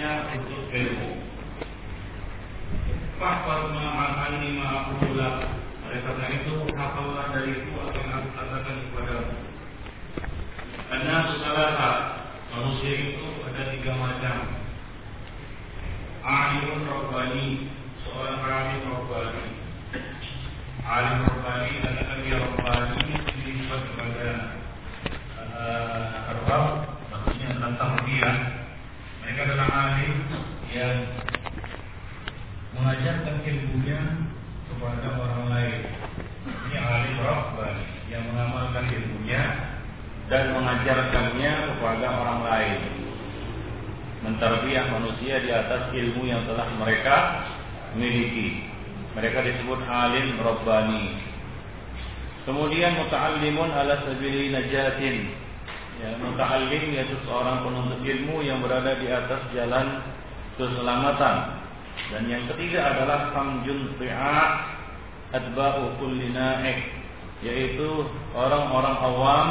atasnya untuk ilmu. Fahfaz ma'ani ma'akulak Oleh karena itu hafallah dari itu apa yang aku katakan kepada Karena salah manusia itu ada tiga macam. Alimun Rabbani Seorang alim Rabbani. Alim Rabbani adalah dia Rabbani Disebut kepada uh, dia Mereka adalah alim yang mengajarkan ilmunya kepada orang lain. Ini alim rabbani yang mengamalkan ilmunya dan mengajarkannya kepada orang lain. Menterbiah manusia di atas ilmu yang telah mereka miliki. Mereka disebut alim rabbani. Kemudian muta'allimun ala sabili najatin. Ya, muta'allim yaitu seorang penuntut ilmu yang berada di atas jalan keselamatan dan yang ketiga adalah samjun ri'a adba'u kulli na'ik yaitu orang-orang awam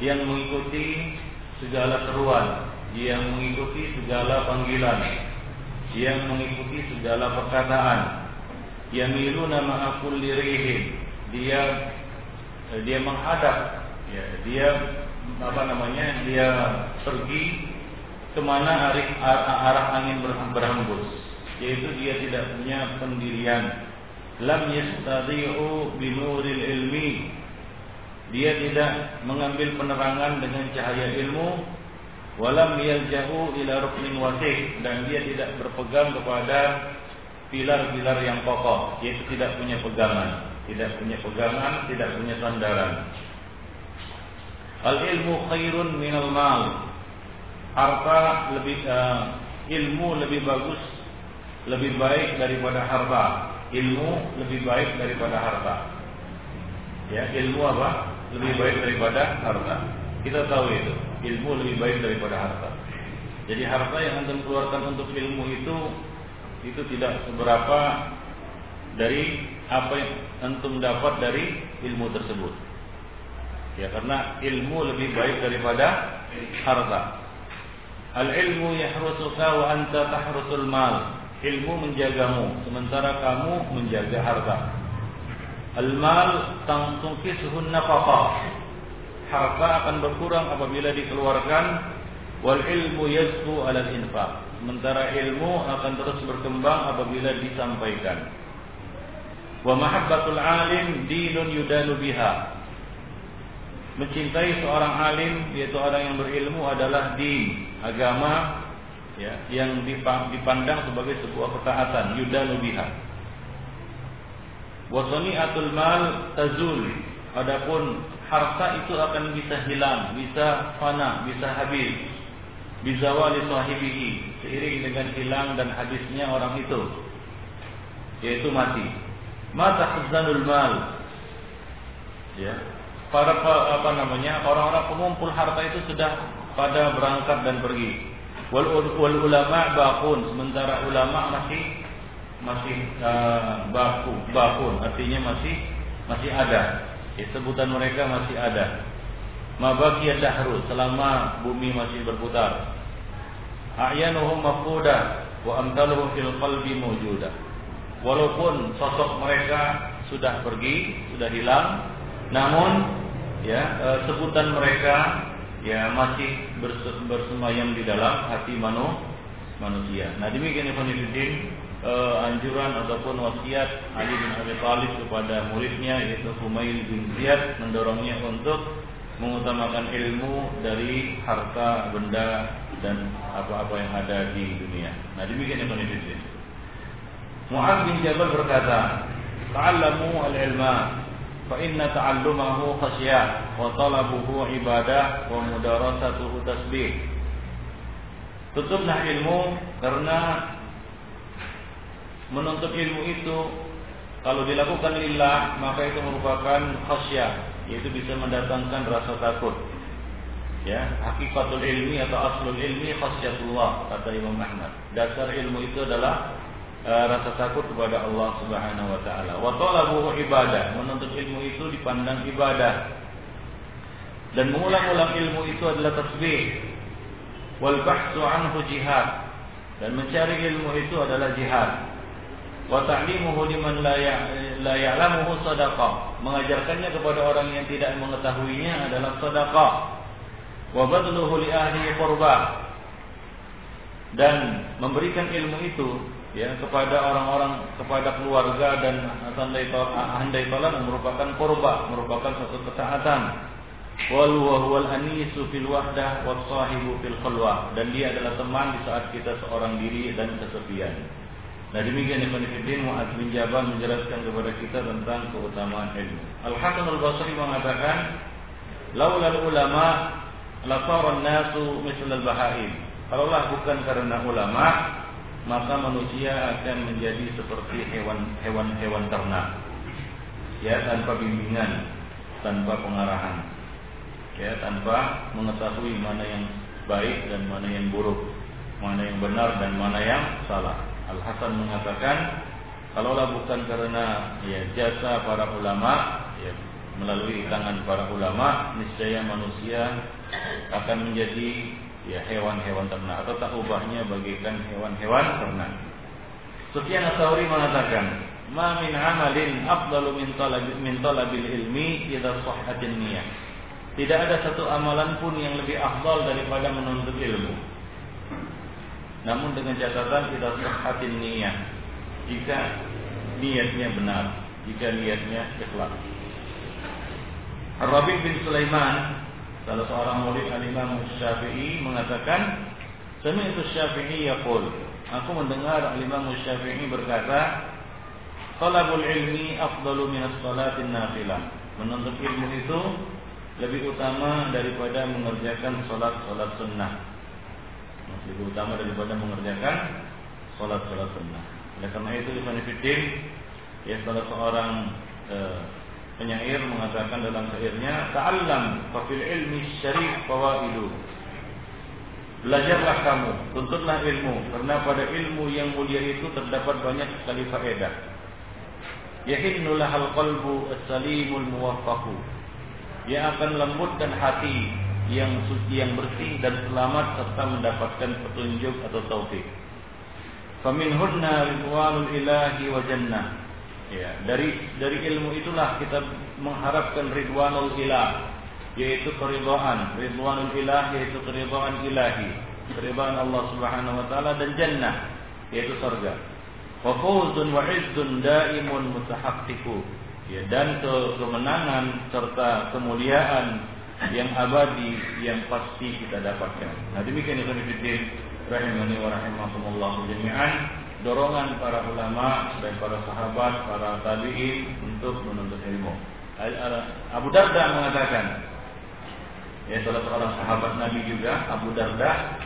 yang mengikuti segala seruan, yang mengikuti segala panggilan, yang mengikuti segala perkataan. Yamiluna ma'a kulli rihin. Dia dia menghadap ya, dia apa namanya? Dia pergi ke mana arah, arah angin berhembus yaitu dia tidak punya pendirian. Lam yastadi'u binuril ilmi. Dia tidak mengambil penerangan dengan cahaya ilmu. Walam yalja'u ila ruknin wasih. Dan dia tidak berpegang kepada pilar-pilar yang kokoh yaitu tidak punya pegangan. Tidak punya pegangan tidak punya sandaran al ilmu khairun minal mal harta lebih uh, ilmu lebih bagus lebih baik daripada harta. Ilmu lebih baik daripada harta. Ya, ilmu apa? Lebih baik daripada harta. Kita tahu itu. Ilmu lebih baik daripada harta. Jadi harta yang anda keluarkan untuk ilmu itu itu tidak seberapa dari apa yang antum dapat dari ilmu tersebut. Ya karena ilmu lebih baik daripada harta. Al ilmu yahrusuka wa anta tahrusul mal ilmu menjagamu sementara kamu menjaga harta. Al-mal tangkisuhun nafaqah. Harta akan berkurang apabila dikeluarkan wal ilmu yazku ala infaq. Sementara ilmu akan terus berkembang apabila disampaikan. Wa mahabbatul alim dinun yudanu biha. Mencintai seorang alim yaitu orang yang berilmu adalah din, agama ya yang dipandang sebagai sebuah ketaatan yudanu biha. Atul mal tazul. Adapun harta itu akan bisa hilang bisa fana bisa habis. Bisa wali sahibihi seiring dengan hilang dan habisnya orang itu yaitu mati. Mata khazanul mal. Ya para apa namanya orang-orang pengumpul harta itu sudah pada berangkat dan pergi Wal, ulama bakun, sementara ulama masih masih uh, baku, bakun, artinya masih masih ada. Ya, sebutan mereka masih ada. Mabaki dahru selama bumi masih berputar. A'yanuhum mafquda wa amtaluhum fil qalbi mawjuda. Walaupun sosok mereka sudah pergi, sudah hilang, namun ya uh, sebutan mereka ya masih bersemayam di dalam hati manu, manusia. Nah demikian Ibn uh, anjuran ataupun wasiat Ali bin Abi Thalib kepada muridnya yaitu Humail bin Ziyad mendorongnya untuk mengutamakan ilmu dari harta benda dan apa-apa yang ada di dunia. Nah demikian Ibn Fiddin. Mu'ad bin Jabal berkata, "Ta'allamu al-ilma khasyah wa talabuhu ibadah wa mudarasatuhu tasbih. Tutuplah ilmu karena menuntut ilmu itu kalau dilakukan lillah maka itu merupakan khasyah yaitu bisa mendatangkan rasa takut. Ya hakikatul ilmi atau aslul ilmi khasyatullah kata Imam Ahmad. Dasar ilmu itu adalah uh, rasa takut kepada Allah Subhanahu wa taala. Wa talabuhu ibadah, menuntut ilmu itu dipandang ibadah. Dan mengulang-ulang ilmu itu adalah tasbih. wal bahtsu anhu jihad dan mencari ilmu itu adalah jihad wa ta'limuhu liman la la ya'lamuhu sadaqah mengajarkannya kepada orang yang tidak mengetahuinya adalah sedekah wa badluhu li ahli qurbah dan memberikan ilmu itu ya kepada orang-orang kepada keluarga dan handai tolan merupakan korba merupakan satu ketaatan wal wal anisu fil wahdah was sahibu fil khalwah dan dia adalah teman di saat kita seorang diri dan kesepian. Nah demikian Ibn Fiddin Mu'ad bin Jabal menjelaskan kepada kita tentang keutamaan ilmu. Al-Hasan al-Basri mengatakan, Laulal ulama la nasu misal al-bahaim. Kalaulah bukan karena ulama, maka manusia akan menjadi seperti hewan-hewan-hewan ternak. Ya, tanpa bimbingan, tanpa pengarahan. Ya, tanpa mengetahui mana yang baik dan mana yang buruk, mana yang benar dan mana yang salah. Al Hasan mengatakan, kalaulah bukan karena ya jasa para ulama, ya melalui tangan para ulama, niscaya manusia akan menjadi ya hewan-hewan ternak atau tak ubahnya bagikan hewan-hewan ternak. Sufyan Ats-Tsauri mengatakan, "Ma min amalin afdalu min talab min talabil ilmi idza sahhatin niyyah." Tidak ada satu amalan pun yang lebih afdal daripada menuntut ilmu. Namun dengan catatan idza sahhatin niyyah. Jika niatnya benar, jika niatnya ikhlas. Rabi bin Sulaiman Salah seorang murid al-Imam Syafi'i mengatakan, Sami'tu Syafi'i yaqul, aku mendengar al-Imam Syafi'i berkata, Talabul ilmi afdalu min as-salatin nafilah. Menuntut ilmu itu lebih utama daripada mengerjakan salat-salat sunnah. Lebih utama daripada mengerjakan salat-salat sunnah. Oleh karena itu Ibn Fiddin ya salah seorang eh, Penyair mengatakan dalam syairnya, "Ta'allam fa fil ilmi syarif fawaidu." Belajarlah kamu, tuntutlah ilmu, karena pada ilmu yang mulia itu terdapat banyak sekali faedah. Yahinnu lahal qalbu as-salimul muwaffaqu. Akan lembutkan hati yang suci yang bersih dan selamat serta mendapatkan petunjuk atau taufik. Faminhunna ridwanul ilahi wa jannah Ya, dari dari ilmu itulah kita mengharapkan ridwanul ilah, yaitu keridhaan, ridwanul ilah yaitu keridhaan ilahi, keridhaan Allah Subhanahu wa taala dan jannah, yaitu surga. Wa fawzun wa izzun daimun mutahaqqiqu. Ya, dan ke kemenangan serta kemuliaan yang abadi yang pasti kita dapatkan. Nah, demikian itu rahimani wa rahimakumullah jami'an dorongan para ulama dan para sahabat, para tabi'in untuk menuntut ilmu. Abu Darda mengatakan, ya salah seorang sahabat Nabi juga, Abu Darda,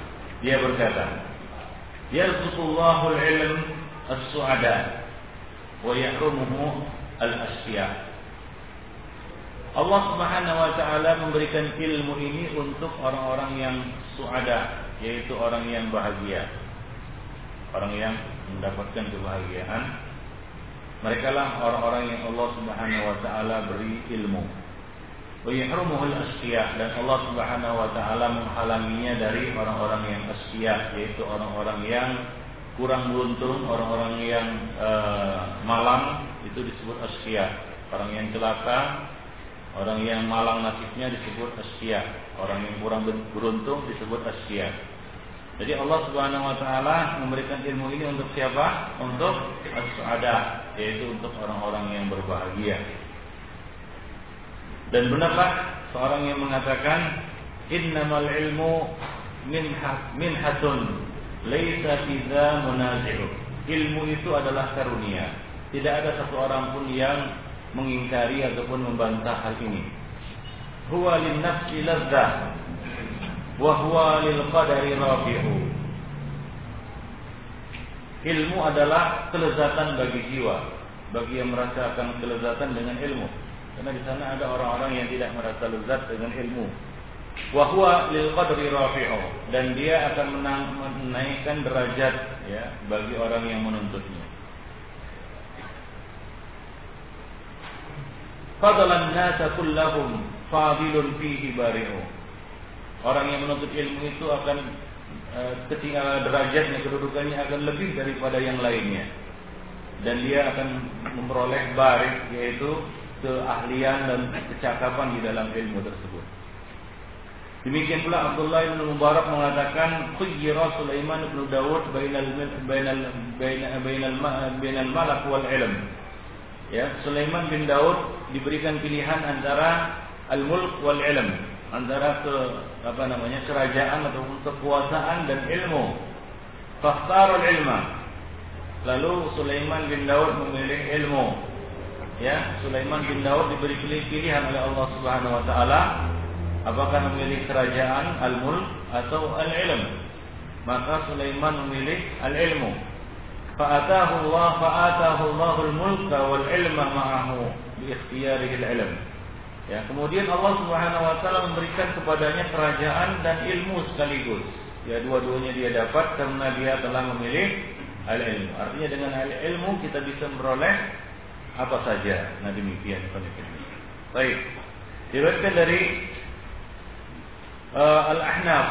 dia berkata, Yarzuqullahu al-ilm as-su'ada wa yahrumuhu al-asfiya. Allah Subhanahu wa taala memberikan ilmu ini untuk orang-orang yang suada, yaitu orang yang bahagia. Orang yang mendapatkan kebahagiaan mereka lah orang-orang yang Allah Subhanahu wa taala beri ilmu. Wa yahrumuhul asqiya dan Allah Subhanahu wa taala menghalanginya dari orang-orang yang asqiya yaitu orang-orang yang kurang beruntung, orang-orang yang uh, malang itu disebut asqiya. Orang yang celaka, orang yang malang nasibnya disebut asqiya. Orang yang kurang beruntung disebut asqiya. Jadi Allah Subhanahu wa taala memberikan ilmu ini untuk siapa? Untuk as-suada, yaitu untuk orang-orang yang berbahagia. Dan benarlah seorang yang mengatakan innamal ilmu min hatun laisa fiza munazi'u. Ilmu itu adalah karunia. Tidak ada satu orang pun yang mengingkari ataupun membantah hal ini. Huwa lin nafsi wa lil qadari rafi'u. Ilmu adalah kelezatan bagi jiwa, bagi yang merasakan kelezatan dengan ilmu. Karena di sana ada orang-orang yang tidak merasa lezat dengan ilmu. Wa lil qadri rafi'u dan dia akan menaikkan derajat ya bagi orang yang menuntutnya. Fadalan nasa kullahum fadilun fihi bari'u Orang yang menuntut ilmu itu akan uh, ketinggalan derajatnya kedudukannya akan lebih daripada yang lainnya dan dia akan memperoleh barik yaitu keahlian dan kecakapan di dalam ilmu tersebut. Demikian pula Abdullah bin Mubarak mengatakan khayyara Sulaiman bin Dawud bainal bainal bainal bainal malak wal ilm. Ya, Sulaiman bin Daud diberikan pilihan antara al-mulk wal ilm, antara ke apa namanya kerajaan atau kekuasaan dan ilmu. Fakhtarul ilma. Lalu Sulaiman bin Daud memilih ilmu. Ya, Sulaiman bin Daud diberi pilihan oleh Allah Subhanahu wa taala apakah memilih kerajaan al-mulk atau al-ilm. Maka Sulaiman memilih al-ilmu. Fa'atahu Allah fa'atahu Allahu al-mulka wal ilma ma'ahu bi ikhtiyarihi al-ilm. Ya, kemudian Allah Subhanahu wa taala memberikan kepadanya kerajaan dan ilmu sekaligus. Ya, dua-duanya dia dapat karena dia telah memilih al-ilmu. Artinya dengan al-ilmu kita bisa memperoleh apa saja. Nah, demikian. Baik. Diriwayatkan dari uh, Al-Ahnaf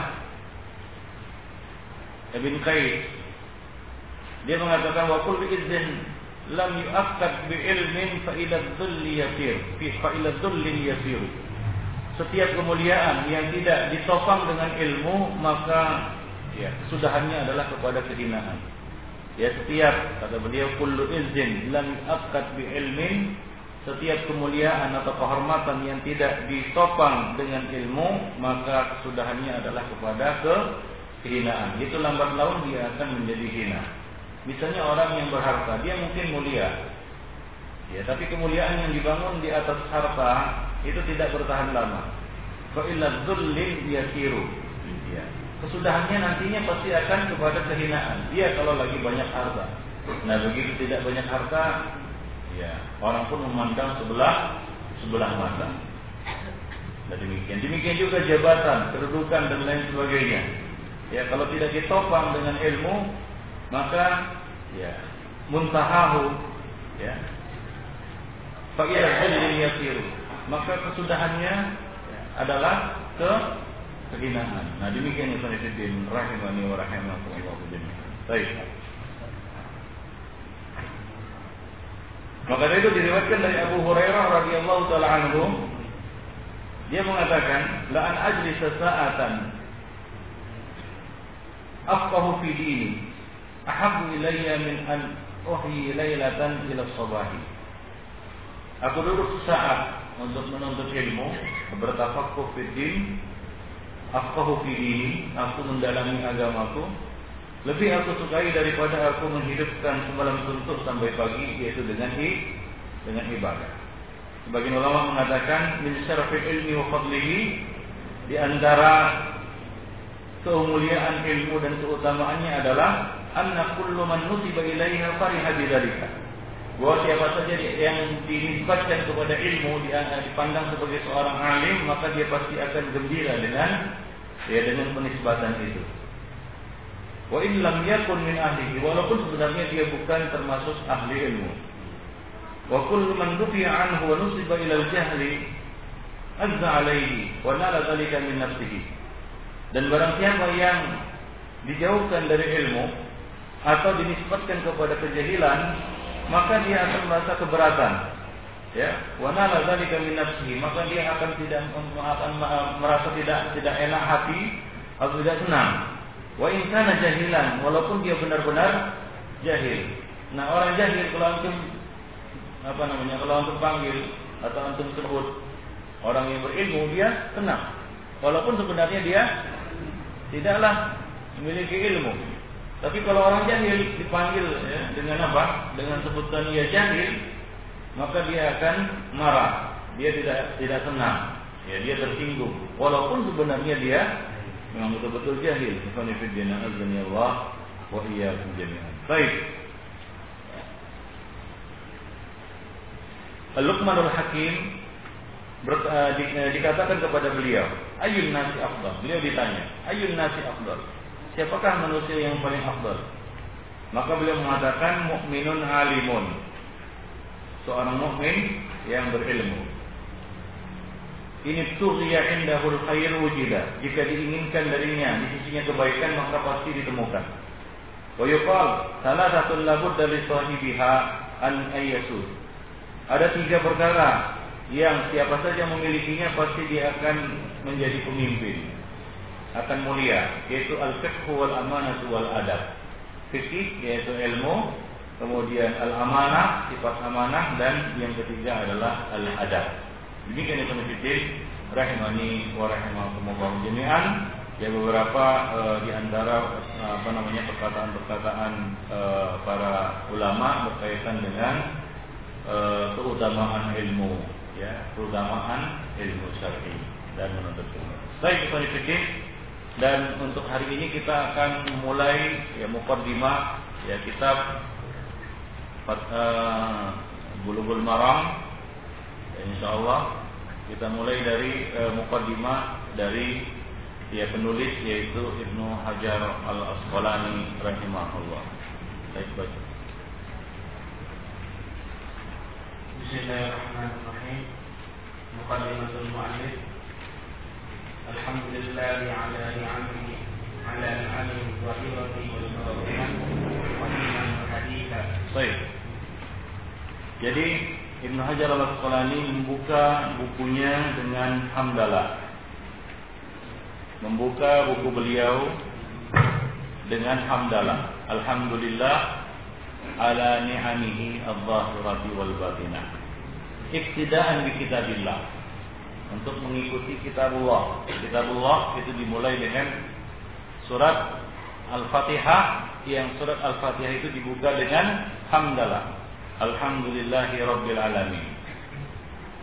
Ibn Qais dia mengatakan wa kullu idzin lam yu'akkad bi ilmin fa ila dhulli yasir. Fi fa ila dhullin yasir. Setiap kemuliaan yang tidak ditopang dengan ilmu maka ya kesudahannya adalah kepada kehinaan ya setiap kata beliau kullu izzin lam yu'akkad bi ilmin setiap kemuliaan atau kehormatan yang tidak ditopang dengan ilmu maka kesudahannya adalah kepada ke kehinaan. Itu lambat laun dia akan menjadi hina Misalnya orang yang berharta, dia mungkin mulia. Ya, tapi kemuliaan yang dibangun di atas harta itu tidak bertahan lama. Fa illa dzullin yasiru. Ya. Kesudahannya nantinya pasti akan kepada kehinaan. Dia kalau lagi banyak harta. Nah, begitu tidak banyak harta, ya, orang pun memandang sebelah sebelah mata. Nah, demikian. Demikian juga jabatan, kedudukan dan lain sebagainya. Ya, kalau tidak ditopang dengan ilmu, maka ya muntahahu ya fa'ila hulil yasiru maka kesudahannya ya, adalah ke kehinaan. Nah demikian Ibn Fiddin rahimani wa rahimakumullah jami'an. Baik. Maka itu diriwayatkan dari Abu Hurairah radhiyallahu taala anhu dia mengatakan la an ajlis sa'atan afqahu fi dini ahabbu ilayya min an uhyi laylatan ila sabahi. Aku duduk sesaat untuk menuntut ilmu, bertafakuh fi din, afqahu fi dini, aku mendalami agamaku. Lebih aku sukai daripada aku menghidupkan semalam suntuk sampai pagi yaitu dengan hi, dengan ibadah. Sebagian ulama mengatakan min syarafil ilmi wa fadlihi di antara kemuliaan ilmu dan keutamaannya adalah anna kullu man nusiba ilaiha fariha bidzalika. Bahwa siapa saja yang dinisbatkan kepada ilmu dipandang sebagai seorang alim maka dia pasti akan gembira dengan ya dengan penisbatan itu. Wa in lam yakun min ahlihi walaupun sebenarnya dia bukan termasuk ahli ilmu. Wa kullu man dufi'a anhu wa nusiba ila al-jahli azza alaihi wa nala dzalika min nafsihi. Dan barang siapa yang dijauhkan dari ilmu atau dinisbatkan kepada kejahilan, maka dia akan merasa keberatan. Ya, wa nala dzalika min nafsihi, maka dia akan tidak akan merasa tidak tidak enak hati atau tidak senang. Wa in kana jahilan, walaupun dia benar-benar jahil. Nah, orang jahil kalau antum apa namanya? Kalau antum panggil atau antum sebut orang yang berilmu, dia tenang. Walaupun sebenarnya dia tidaklah memiliki ilmu. Tapi kalau orang jahil dipanggil ya, dengan apa? Dengan sebutan ia jahil, maka dia akan marah. Dia tidak tidak senang. Ya, dia tersinggung. Walaupun sebenarnya dia memang betul-betul jahil. Ikhwanifiddina azani Allah wa iyyakum jami'an. Baik. Luqmanul Hakim di, uh, dikatakan kepada beliau, ayun nasi afdal. Beliau ditanya, ayun nasi afdal siapakah manusia yang paling afdal? Maka beliau mengatakan mukminun alimun. Seorang mukmin yang berilmu. ini tughiya indahul khair wujida. Jika diinginkan darinya di sisinya kebaikan maka pasti ditemukan. Wa salah satu labud dari sahibiha an ayyasud. Ada tiga perkara yang siapa saja memilikinya pasti dia akan menjadi pemimpin. Akan mulia, yaitu al-fiqh wal amanah wal adab. Fikih yaitu ilmu, kemudian al-amanah, sifat amanah dan yang ketiga adalah al-adab. Demikian itu masjid rahimani wa rahimakumullah jami'an. Ya beberapa e, di antara e, apa namanya perkataan-perkataan e, para ulama berkaitan dengan e, keutamaan ilmu, ya, keutamaan ilmu syar'i dan menuntut ilmu. Baik, kita dan untuk hari ini kita akan memulai ya mukaddimah ya kitab uh, Bulughul Maram Insya Allah kita mulai dari e, mukaddimah dari ya penulis yaitu Ibnu Hajar Al Asqalani rahimahullah. Baik baca. Bismillahirrahmanirrahim. Muqaddimatul mu'allif. Baik. Jadi Ibnu Hajar al Asqalani membuka bukunya dengan hamdalah. Membuka buku beliau dengan hamdalah. Alhamdulillah ala ni'amihi adh-dhahirati wal batinah. Iktidaan bi kitabillah. Untuk mengikuti kitabullah. Kitabullah itu dimulai dengan surat Al-Fatihah. Yang surat Al-Fatihah itu dibuka dengan hamdalah. Alhamdulillahi Rabbil Alamin.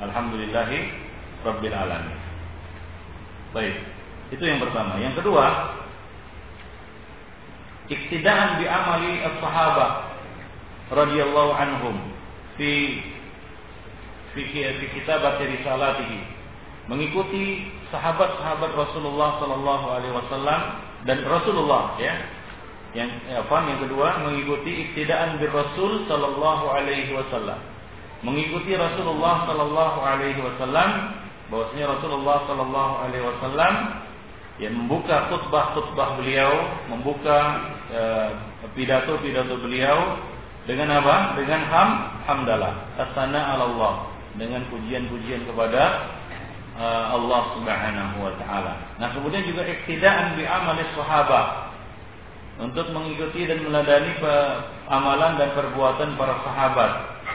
Alhamdulillahi Rabbil Alamin. Baik. Itu yang pertama. Yang kedua Iktidaan bi amali as-sahabah radhiyallahu anhum fi fi, kitabat risalatihi mengikuti sahabat-sahabat Rasulullah sallallahu alaihi wasallam dan Rasulullah ya yang eh, apa? Yang kedua mengikuti iktidaan bir Rasul sallallahu alaihi wasallam. Mengikuti Rasulullah sallallahu alaihi wasallam bahwasanya Rasulullah sallallahu alaihi wasallam yang membuka khutbah-khutbah beliau, membuka eh, pidato-pidato beliau dengan apa? Dengan ham hamdalah, asana Allah, dengan pujian-pujian kepada Allah Subhanahu wa taala. Nah, kemudian juga iktidaan bi amali sahabat untuk mengikuti dan meladani amalan dan perbuatan para sahabat.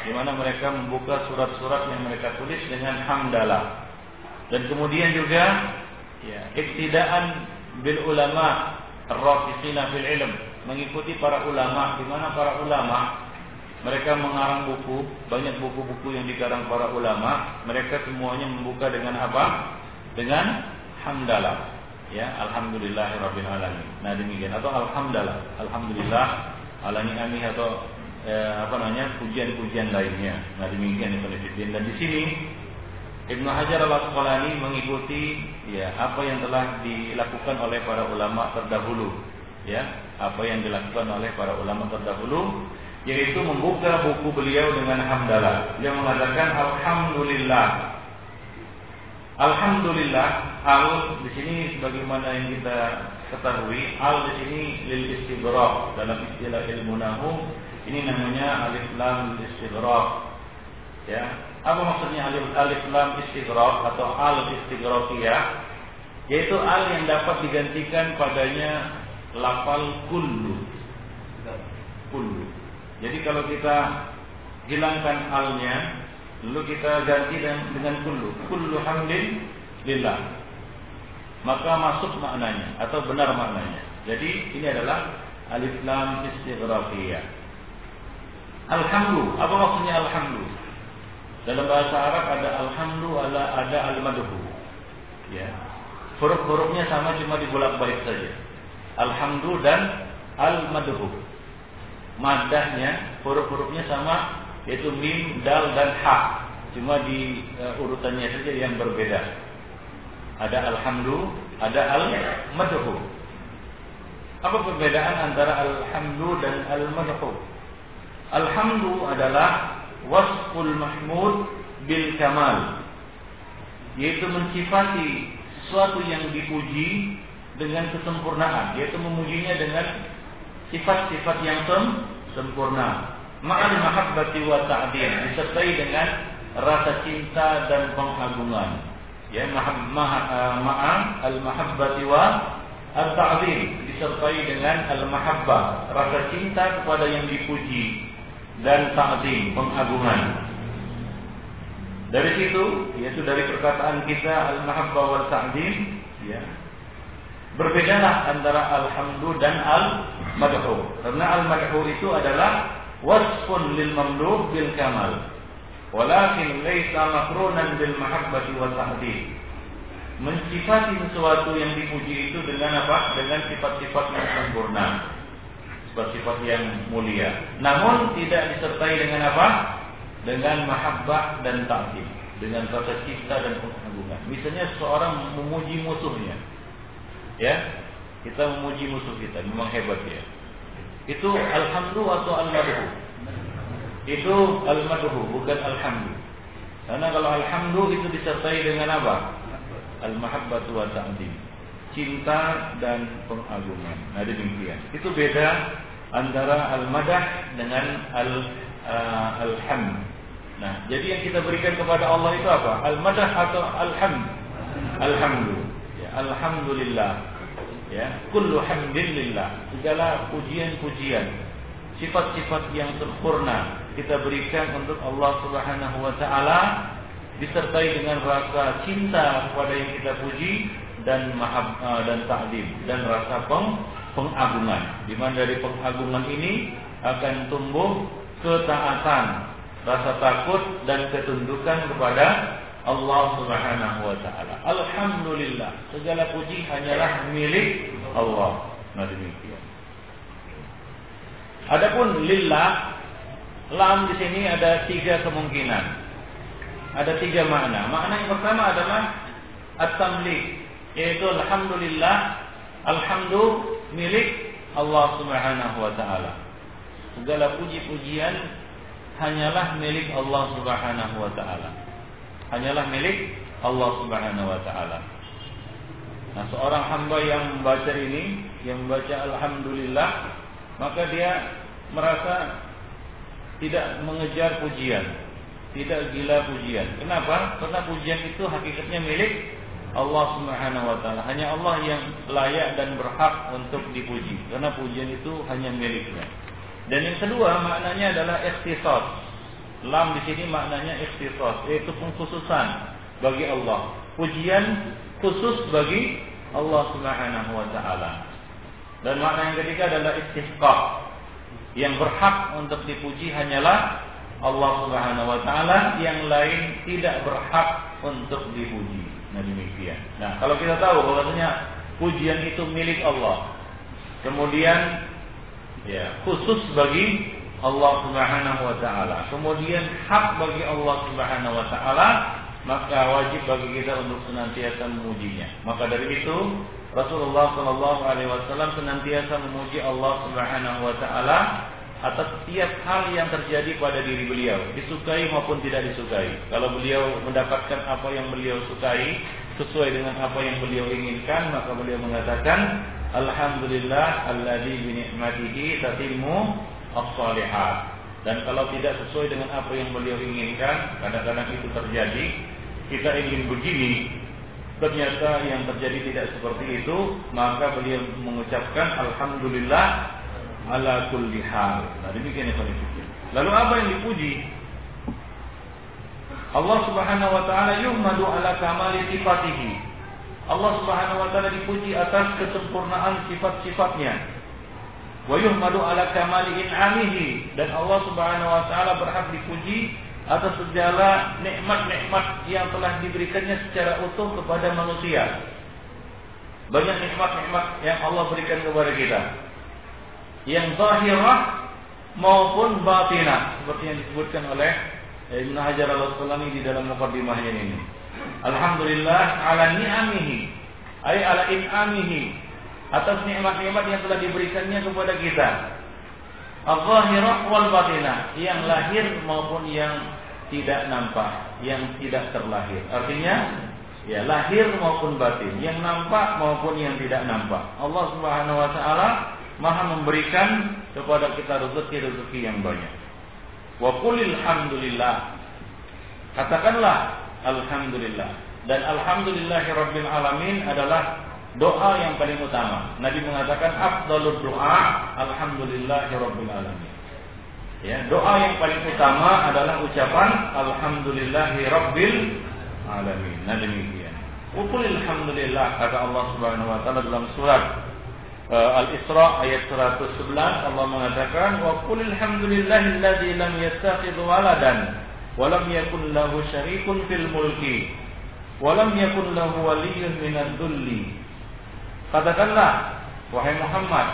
Di mana mereka membuka surat-surat yang mereka tulis dengan hamdalah. Dan kemudian juga ya iktidaan bil ulama ar-rasisina fil ilm. Mengikuti para ulama. Di mana para ulama mereka mengarang buku banyak buku-buku yang dikarang para ulama. Mereka semuanya membuka dengan apa? Dengan hamdalah. Ya alhamdulillah alamin. Nah demikian. Atau alhamdulillah. Alhamdulillah ala ni'ami atau eh, apa namanya pujian-pujian lainnya. Nah demikian itu dan di sini Ibnu Hajar al Asqalani mengikuti ya apa yang telah dilakukan oleh para ulama terdahulu. Ya apa yang dilakukan oleh para ulama terdahulu yaitu membuka buku beliau dengan hamdalah. Beliau mengatakan alhamdulillah. Alhamdulillah al di sini sebagaimana yang kita ketahui al di sini lil istighraq dalam istilah ilmu nahu ini namanya alif lam istighraq ya apa maksudnya alif alif lam istighraq atau al istighraqiyah yaitu al yang dapat digantikan padanya lafal kullu. Kullu jadi kalau kita hilangkan alnya Lalu kita ganti dengan kullu. Kullu hamdin lillah. Maka masuk maknanya atau benar maknanya. Jadi ini adalah alif lam istighraqiyah. Alhamdu. Apa maksudnya alhamdu? Dalam bahasa Arab ada alhamdu ada al-madhu. Ya. Huruf-hurufnya sama cuma dibolak-balik saja. Alhamdu dan al-madhu. Madahnya huruf-hurufnya sama yaitu mim, dal dan ha. Cuma di uh, urutannya saja yang berbeda. Ada alhamdu, ada al-madhu. Apa perbedaan antara alhamdu dan al-madhu? Alhamdu adalah wasful mahmud bil kamal. yaitu mensifati sesuatu yang dipuji dengan kesempurnaan, yaitu memujinya dengan sifat-sifat yang sempurna. Ma'al mahabbati wa ta'dil disertai dengan rasa cinta dan pengagungan. Ya, ma'al al-mahabbati wa al-ta'zim disertai dengan al-mahabbah, rasa cinta kepada yang dipuji dan ta'zim, pengagungan. Dari situ, yaitu dari perkataan kita al-mahabbah wal ta'zim, ya. Berbedalah antara alhamdu dan al-madhu. Karena al-madhu itu adalah wasfun lil mamluh bil kamal. Walakin laisa makrunan bil mahabbati wa ta'zim. Mensifati sesuatu yang dipuji itu dengan apa? Dengan sifat-sifat yang sempurna. Sifat-sifat yang mulia. Namun tidak disertai dengan apa? dengan mahabbah dan ta'zim, dengan rasa cinta dan pengagungan. Misalnya seorang memuji musuhnya. Ya, kita memuji musuh kita, memang hebat ya. Itu alhamdulillah atau al-madhu? Itu al-madhu, bukan alhamdu. Karena kalau alhamdu itu disertai dengan apa? Al-mahabbatu wa ta'zim. Cinta dan pengagungan. Nah demikian. Itu beda antara al-madah dengan al-alhamd. Uh, Nah, jadi yang kita berikan kepada Allah itu apa? Al-madah atau alhamd? Alhamdulillah. Ya, alhamdulillah. Ya, kullu hamdillah. Segala pujian-pujian, sifat-sifat yang sempurna kita berikan untuk Allah Subhanahu wa taala disertai dengan rasa cinta kepada yang kita puji dan mahab eh, dan takdim dan rasa peng, pengagungan. Di mana dari pengagungan ini akan tumbuh ketaatan rasa takut dan ketundukan kepada Allah Subhanahu wa taala. Alhamdulillah, segala puji hanyalah milik Allah. Nah demikian. Adapun lillah lam di sini ada tiga kemungkinan. Ada tiga makna. Makna yang pertama adalah at-tamlik, yaitu alhamdulillah, alhamdu milik Allah Subhanahu wa taala. Segala puji-pujian hanyalah milik Allah Subhanahu wa taala. Hanyalah milik Allah Subhanahu wa taala. Nah, seorang hamba yang membaca ini, yang membaca alhamdulillah, maka dia merasa tidak mengejar pujian, tidak gila pujian. Kenapa? Karena pujian itu hakikatnya milik Allah Subhanahu wa taala. Hanya Allah yang layak dan berhak untuk dipuji. Karena pujian itu hanya miliknya. Dan yang kedua maknanya adalah ikhtisas. Lam di sini maknanya ikhtisas, yaitu pengkhususan bagi Allah. Pujian khusus bagi Allah Subhanahu wa taala. Dan makna yang ketiga adalah istihqaq. Yang berhak untuk dipuji hanyalah Allah Subhanahu wa taala, yang lain tidak berhak untuk dipuji. Nah demikian. Nah, kalau kita tahu bahwasanya pujian itu milik Allah. Kemudian ya khusus bagi Allah Subhanahu wa taala. Kemudian hak bagi Allah Subhanahu wa taala, maka wajib bagi kita untuk senantiasa memujinya. Maka dari itu Rasulullah Shallallahu alaihi wasallam senantiasa memuji Allah Subhanahu wa taala atas setiap hal yang terjadi pada diri beliau, disukai maupun tidak disukai. Kalau beliau mendapatkan apa yang beliau sukai sesuai dengan apa yang beliau inginkan, maka beliau mengatakan Alhamdulillah alladzi bi ni'matihi tatimmu as-salihat. Dan kalau tidak sesuai dengan apa yang beliau inginkan, kadang-kadang itu terjadi, kita ingin begini, ternyata yang terjadi tidak seperti itu, maka beliau mengucapkan alhamdulillah ala kulli hal. Nah, demikian yang Lalu apa yang dipuji? Allah Subhanahu wa taala yuhmadu ala kamali sifatihi. Allah Subhanahu wa taala dipuji atas kesempurnaan sifat-sifatnya. Wa yuhmadu ala kamali in'amihi dan Allah Subhanahu wa taala berhak dipuji atas segala nikmat-nikmat yang telah diberikannya secara utuh kepada manusia. Banyak nikmat-nikmat yang Allah berikan kepada kita. Yang zahirah maupun batinah seperti yang disebutkan oleh Ibn Hajar al-Asqalani di dalam mukaddimahnya ini. Alhamdulillah ala ni'amihi ay ala in'amihi atas nikmat-nikmat yang telah diberikannya kepada kita. Al-zahirah wal batinah, yang lahir maupun yang tidak nampak, yang tidak terlahir. Artinya Ya, lahir maupun batin, yang nampak maupun yang tidak nampak. Allah Subhanahu wa taala Maha memberikan kepada kita rezeki-rezeki yang banyak. Wa qulil hamdulillah. Katakanlah alhamdulillah. Dan alhamdulillahirabbil alamin adalah doa yang paling utama. Nabi mengatakan afdalud doa alhamdulillahirabbil alamin. Ya, doa yang paling utama adalah ucapan alhamdulillahirabbil alamin. Nah demikian. Qul alhamdulillah kata Allah Subhanahu wa taala dalam surat uh, Al-Isra ayat 111 Allah mengatakan wa qul alhamdulillahilladzi lam yattakhidh waladan wa lam yakul lahu syarikun fil mulki wa lam yakul lahu waliyyun minadh dhulli Katakanlah wahai Muhammad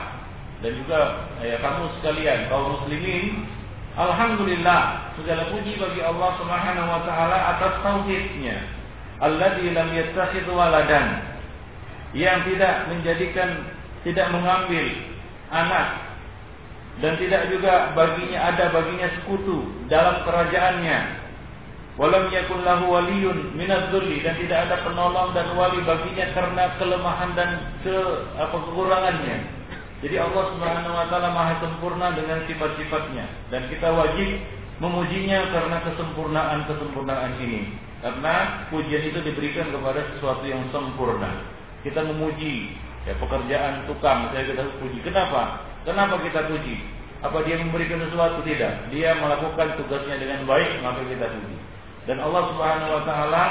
dan juga ya kamu sekalian kaum muslimin alhamdulillah segala puji bagi Allah Subhanahu wa taala atas tauhidnya alladzi lam yattakhidh waladan yang tidak menjadikan tidak mengambil anak dan tidak juga baginya ada baginya sekutu dalam kerajaannya walam yakun lahu waliyun minadz dan tidak ada penolong dan wali baginya karena kelemahan dan ke apa kekurangannya jadi Allah Subhanahu wa taala maha sempurna dengan sifat-sifatnya dan kita wajib memujinya karena kesempurnaan-kesempurnaan ini karena pujian itu diberikan kepada sesuatu yang sempurna. Kita memuji ya pekerjaan tukang, saya kita puji. Kenapa? Kenapa kita puji? Apa dia memberikan sesuatu? Tidak. Dia melakukan tugasnya dengan baik, maka kita puji. Dan Allah Subhanahu wa taala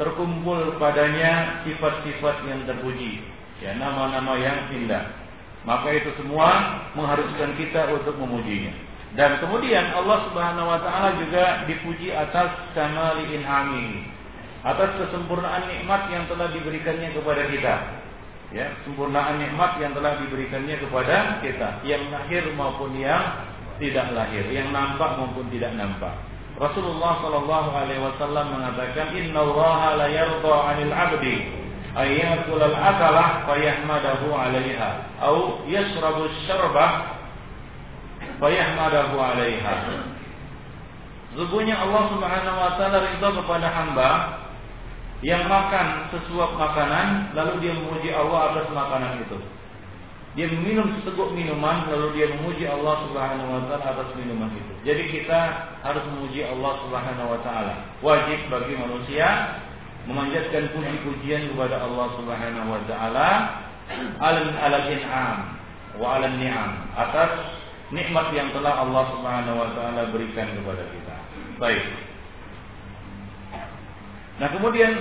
terkumpul padanya sifat-sifat yang terpuji, ya nama-nama yang indah. Maka itu semua mengharuskan kita untuk memujinya. Dan kemudian Allah Subhanahu wa taala juga dipuji atas kamali in'ami. Atas kesempurnaan nikmat yang telah diberikannya kepada kita. Ya, sempurnaan nikmat yang telah diberikannya kepada kita, yang lahir maupun yang tidak lahir, yang nampak maupun tidak nampak. Rasulullah Shallallahu alaihi wasallam mengatakan, "Inna Allah la yarda 'anil 'abdi ayyakul al-akalah fayahmadahu 'alaiha au yashrabu syarbah fayahmadahu 'alaiha. Sesungguhnya Allah Subhanahu wa taala ridha kepada hamba yang makan sesuap makanan lalu dia memuji Allah atas makanan itu. Dia minum seteguk minuman lalu dia memuji Allah Subhanahu wa taala atas minuman itu. Jadi kita harus memuji Allah Subhanahu wa taala. Wajib bagi manusia memanjatkan puji-pujian kepada Allah Subhanahu wa taala al in'am wa al ni'am atas nikmat yang telah Allah Subhanahu wa taala berikan kepada kita. Baik. Nah, kemudian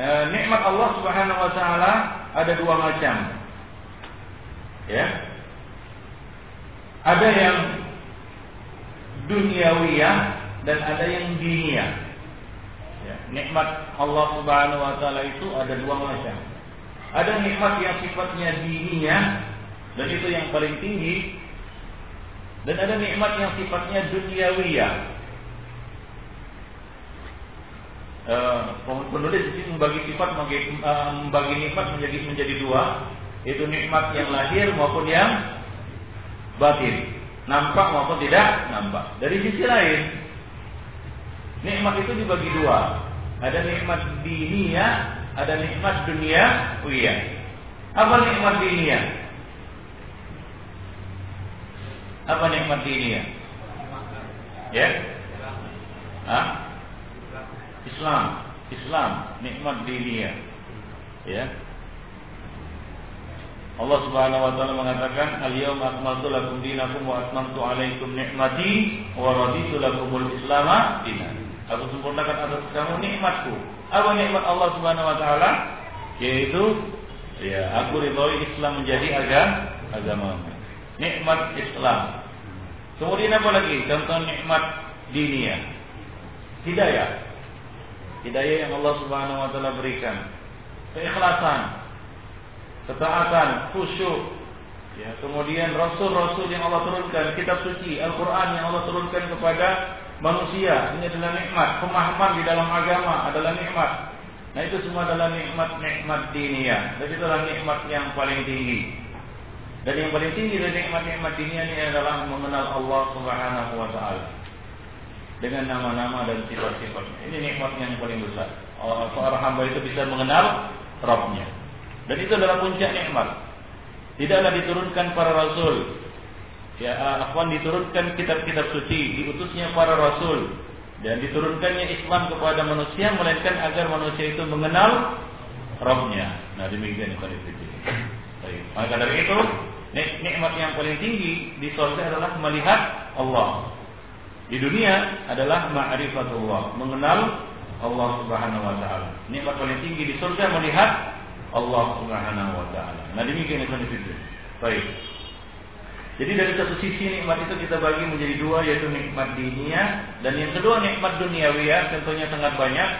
eh, nikmat Allah Subhanahu wa taala ada dua macam. Ya. Ada yang duniawiyah dan ada yang diniyah. Ya, nikmat Allah Subhanahu wa taala itu ada dua macam. Ada nikmat yang sifatnya diniyah dan itu yang paling tinggi dan ada nikmat yang sifatnya duniawiyah. Uh, penulis di sini membagi sifat membagi, uh, membagi nikmat menjadi menjadi dua, yaitu nikmat yang lahir maupun yang batin, nampak maupun tidak nampak. Dari sisi lain, nikmat itu dibagi dua. Ada nikmat dunia, ada nikmat dunia, iya. Apa nikmat dunia? Apa nikmat dunia? Ya? Hah? Islam, Islam, nikmat dunia. Ya. Allah Subhanahu wa taala mengatakan, "Al-yawma akmaltu lakum dinakum wa atmamtu 'alaikum ni'mati wa raditu lakumul Islam dinan." Aku sempurnakan atas kamu nikmatku. Apa nikmat Allah Subhanahu wa taala? Yaitu ya, aku ridhoi Islam menjadi agama agama nikmat Islam. Kemudian apa lagi? Contoh nikmat dunia. Hidayah. Hidayah yang Allah Subhanahu wa taala berikan. Keikhlasan, ketaatan, khusyuk. Ya, kemudian rasul-rasul yang Allah turunkan, kitab suci, Al-Qur'an yang Allah turunkan kepada manusia. Ini adalah nikmat. Pemahaman di dalam agama adalah nikmat. Nah itu semua adalah nikmat-nikmat dunia. Dan itu adalah nikmat yang paling tinggi. Dan yang paling tinggi dari nikmat-nikmat dunia ini adalah mengenal Allah Subhanahu wa taala. Dengan nama-nama dan sifat-sifatnya. Ini nikmat yang paling besar. seorang hamba itu bisa mengenal Rabbnya. Dan itu adalah puncak nikmat. Tidaklah diturunkan para rasul. Ya, akhwan diturunkan kitab-kitab suci, diutusnya para rasul dan diturunkannya Islam kepada manusia melainkan agar manusia itu mengenal Rabbnya. Nah demikian itu. Baik. Maka dari itu nikmat yang paling tinggi di surga adalah melihat Allah. Di dunia adalah ma'rifatullah, mengenal Allah Subhanahu wa taala. Nikmat paling tinggi di surga melihat Allah Subhanahu wa taala. Nah, demikian itu Baik. Jadi dari satu sisi nikmat itu kita bagi menjadi dua yaitu nikmat dunia dan yang kedua nikmat duniawi tentunya sangat banyak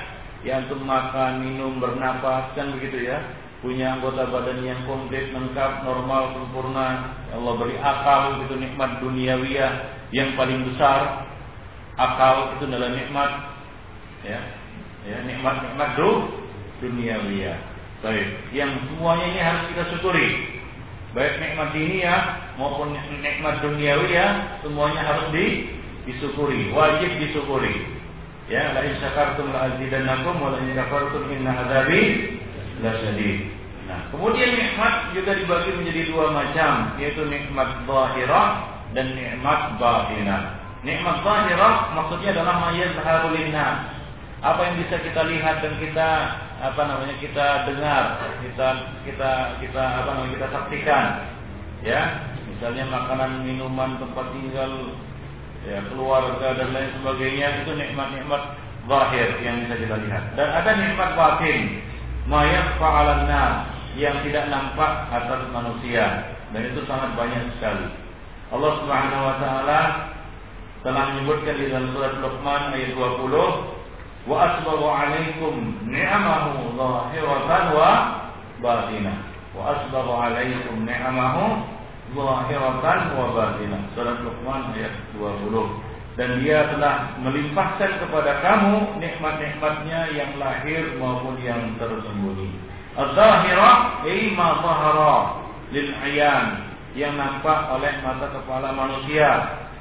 ya untuk makan, minum, bernapas kan begitu ya. Punya anggota badan yang komplit, lengkap, normal, sempurna. Allah beri akal itu nikmat duniawiyah yang paling besar. Akal itu adalah nikmat ya ya nikmat-nikmat do duniawi Baik, yang semuanya ini harus kita syukuri. Baik nikmat dunia maupun nikmat duniawi ya, semuanya harus di, disyukuri, wajib disyukuri. Ya, la in syakartum la azidannakum wa la in kafartum inna adzabi lasyadid. Nah, kemudian nikmat juga dibagi menjadi dua macam, yaitu nikmat zahirah dan nikmat batinah. Nikmat zahirah maksudnya adalah mayazharu linnas apa yang bisa kita lihat dan kita apa namanya kita dengar, kita kita kita apa namanya kita saksikan, ya misalnya makanan, minuman, tempat tinggal, ya keluarga dan lain sebagainya itu nikmat-nikmat zahir yang bisa kita lihat. Dan ada nikmat batin, mayat fa'alan yang tidak nampak atas manusia dan itu sangat banyak sekali. Allah Subhanahu wa taala telah menyebutkan di dalam surat Luqman ayat 20 zahiratan wa batinah wa asbaghu alaikum ni'amahu zahiratan wa batinah surat Luqman ayat 20 dan dia telah melimpahkan kepada kamu nikmat-nikmatnya yang lahir maupun yang tersembunyi. Az-zahirah ay ma zahara lil ayan yang nampak oleh mata kepala manusia.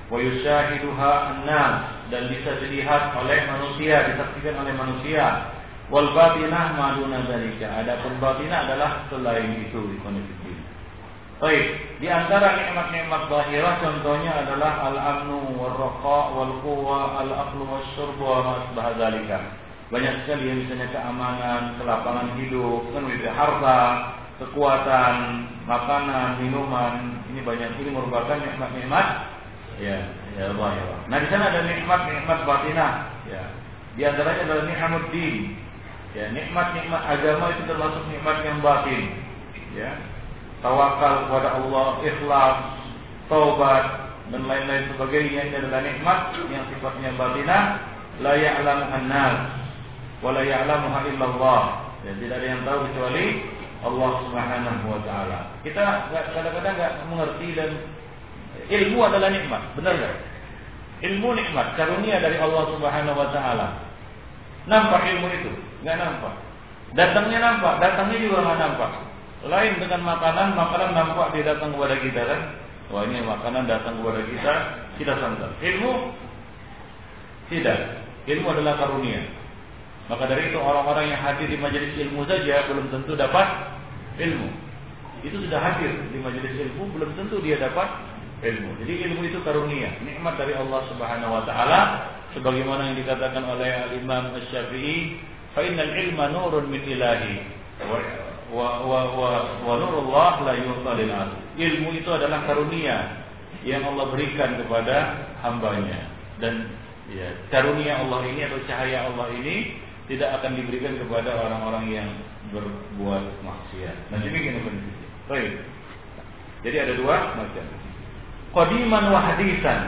Wa yushahiduha an-nas dan bisa dilihat oleh manusia, disaksikan oleh manusia. Wal batinah maduna dalika. Adapun batinah adalah selain itu ikhwanifiddin. Baik, di antara nikmat-nikmat zahirah contohnya adalah al-amnu wal raqa wal quwa al aqlu was syurbu wa ma Banyak sekali yang misalnya keamanan, kelapangan hidup, kan gitu, harta, kekuatan, makanan, minuman, ini banyak ini merupakan nikmat-nikmat ya ya Allah ya Allah. Nah di sana ada nikmat-nikmat batinah ya. Di antaranya adalah nikmat din. Ya, nikmat-nikmat agama itu termasuk nikmat yang batin. Ya. Tawakal kepada Allah, ikhlas, taubat dan lain-lain sebagainya ini adalah nikmat yang sifatnya batinah la ya'lamu an-nas wa la illallah. Ya, tidak ada yang tahu kecuali Allah Subhanahu wa taala. Kita kadang-kadang enggak mengerti dan Ilmu adalah nikmat, benar nggak? Ilmu nikmat, karunia dari Allah Subhanahu wa taala. Nampak ilmu itu? Nggak nampak. Datangnya nampak, datangnya juga nggak nampak. Lain dengan makanan, makanan nampak dia datang kepada kita kan? Wah ini makanan datang kepada kita, kita santap. Ilmu tidak. Ilmu adalah karunia. Maka dari itu orang-orang yang hadir di majelis ilmu saja belum tentu dapat ilmu. Itu sudah hadir di majelis ilmu belum tentu dia dapat ilmu. Jadi ilmu itu karunia, nikmat dari Allah Subhanahu wa taala sebagaimana yang dikatakan oleh Al-Imam Asy-Syafi'i, "Fa innal ilma nurun min ilahi wa wa wa wa nurullah la yu'talil Ilmu itu adalah karunia yang Allah berikan kepada hambanya dan ya, karunia Allah ini atau cahaya Allah ini tidak akan diberikan kepada orang-orang yang berbuat maksiat. Nah, demikian kondisi. Baik. Jadi ada dua macam qadiman wa hadisan.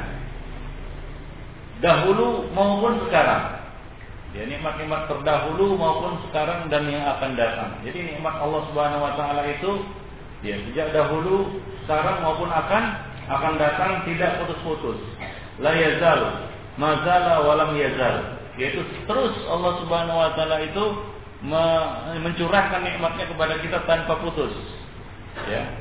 Dahulu maupun sekarang. Ya nikmat-nikmat terdahulu maupun sekarang dan yang akan datang. Jadi nikmat Allah Subhanahu wa taala itu ya sejak dahulu, sekarang maupun akan akan datang tidak putus-putus. La yazal, mazala walam yazal. Yaitu terus Allah Subhanahu wa taala itu mencurahkan nikmatnya kepada kita tanpa putus. Ya,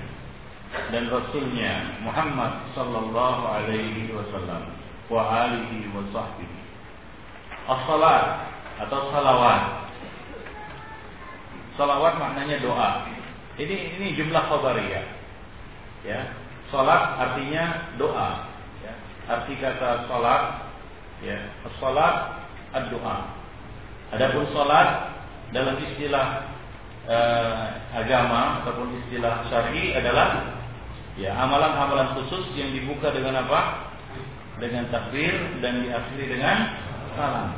dan rasulnya Muhammad sallallahu alaihi wasallam wa alihi wa sahbihi. As-salat atau salawat. Salawat maknanya doa. Ini ini jumlah khabariyah. Ya. Salat artinya doa, ya. Arti kata salat ya, salat ad-doa. Adapun salat dalam istilah uh, agama ataupun istilah syar'i adalah ya amalan-amalan khusus yang dibuka dengan apa? Dengan takbir dan diakhiri dengan salam.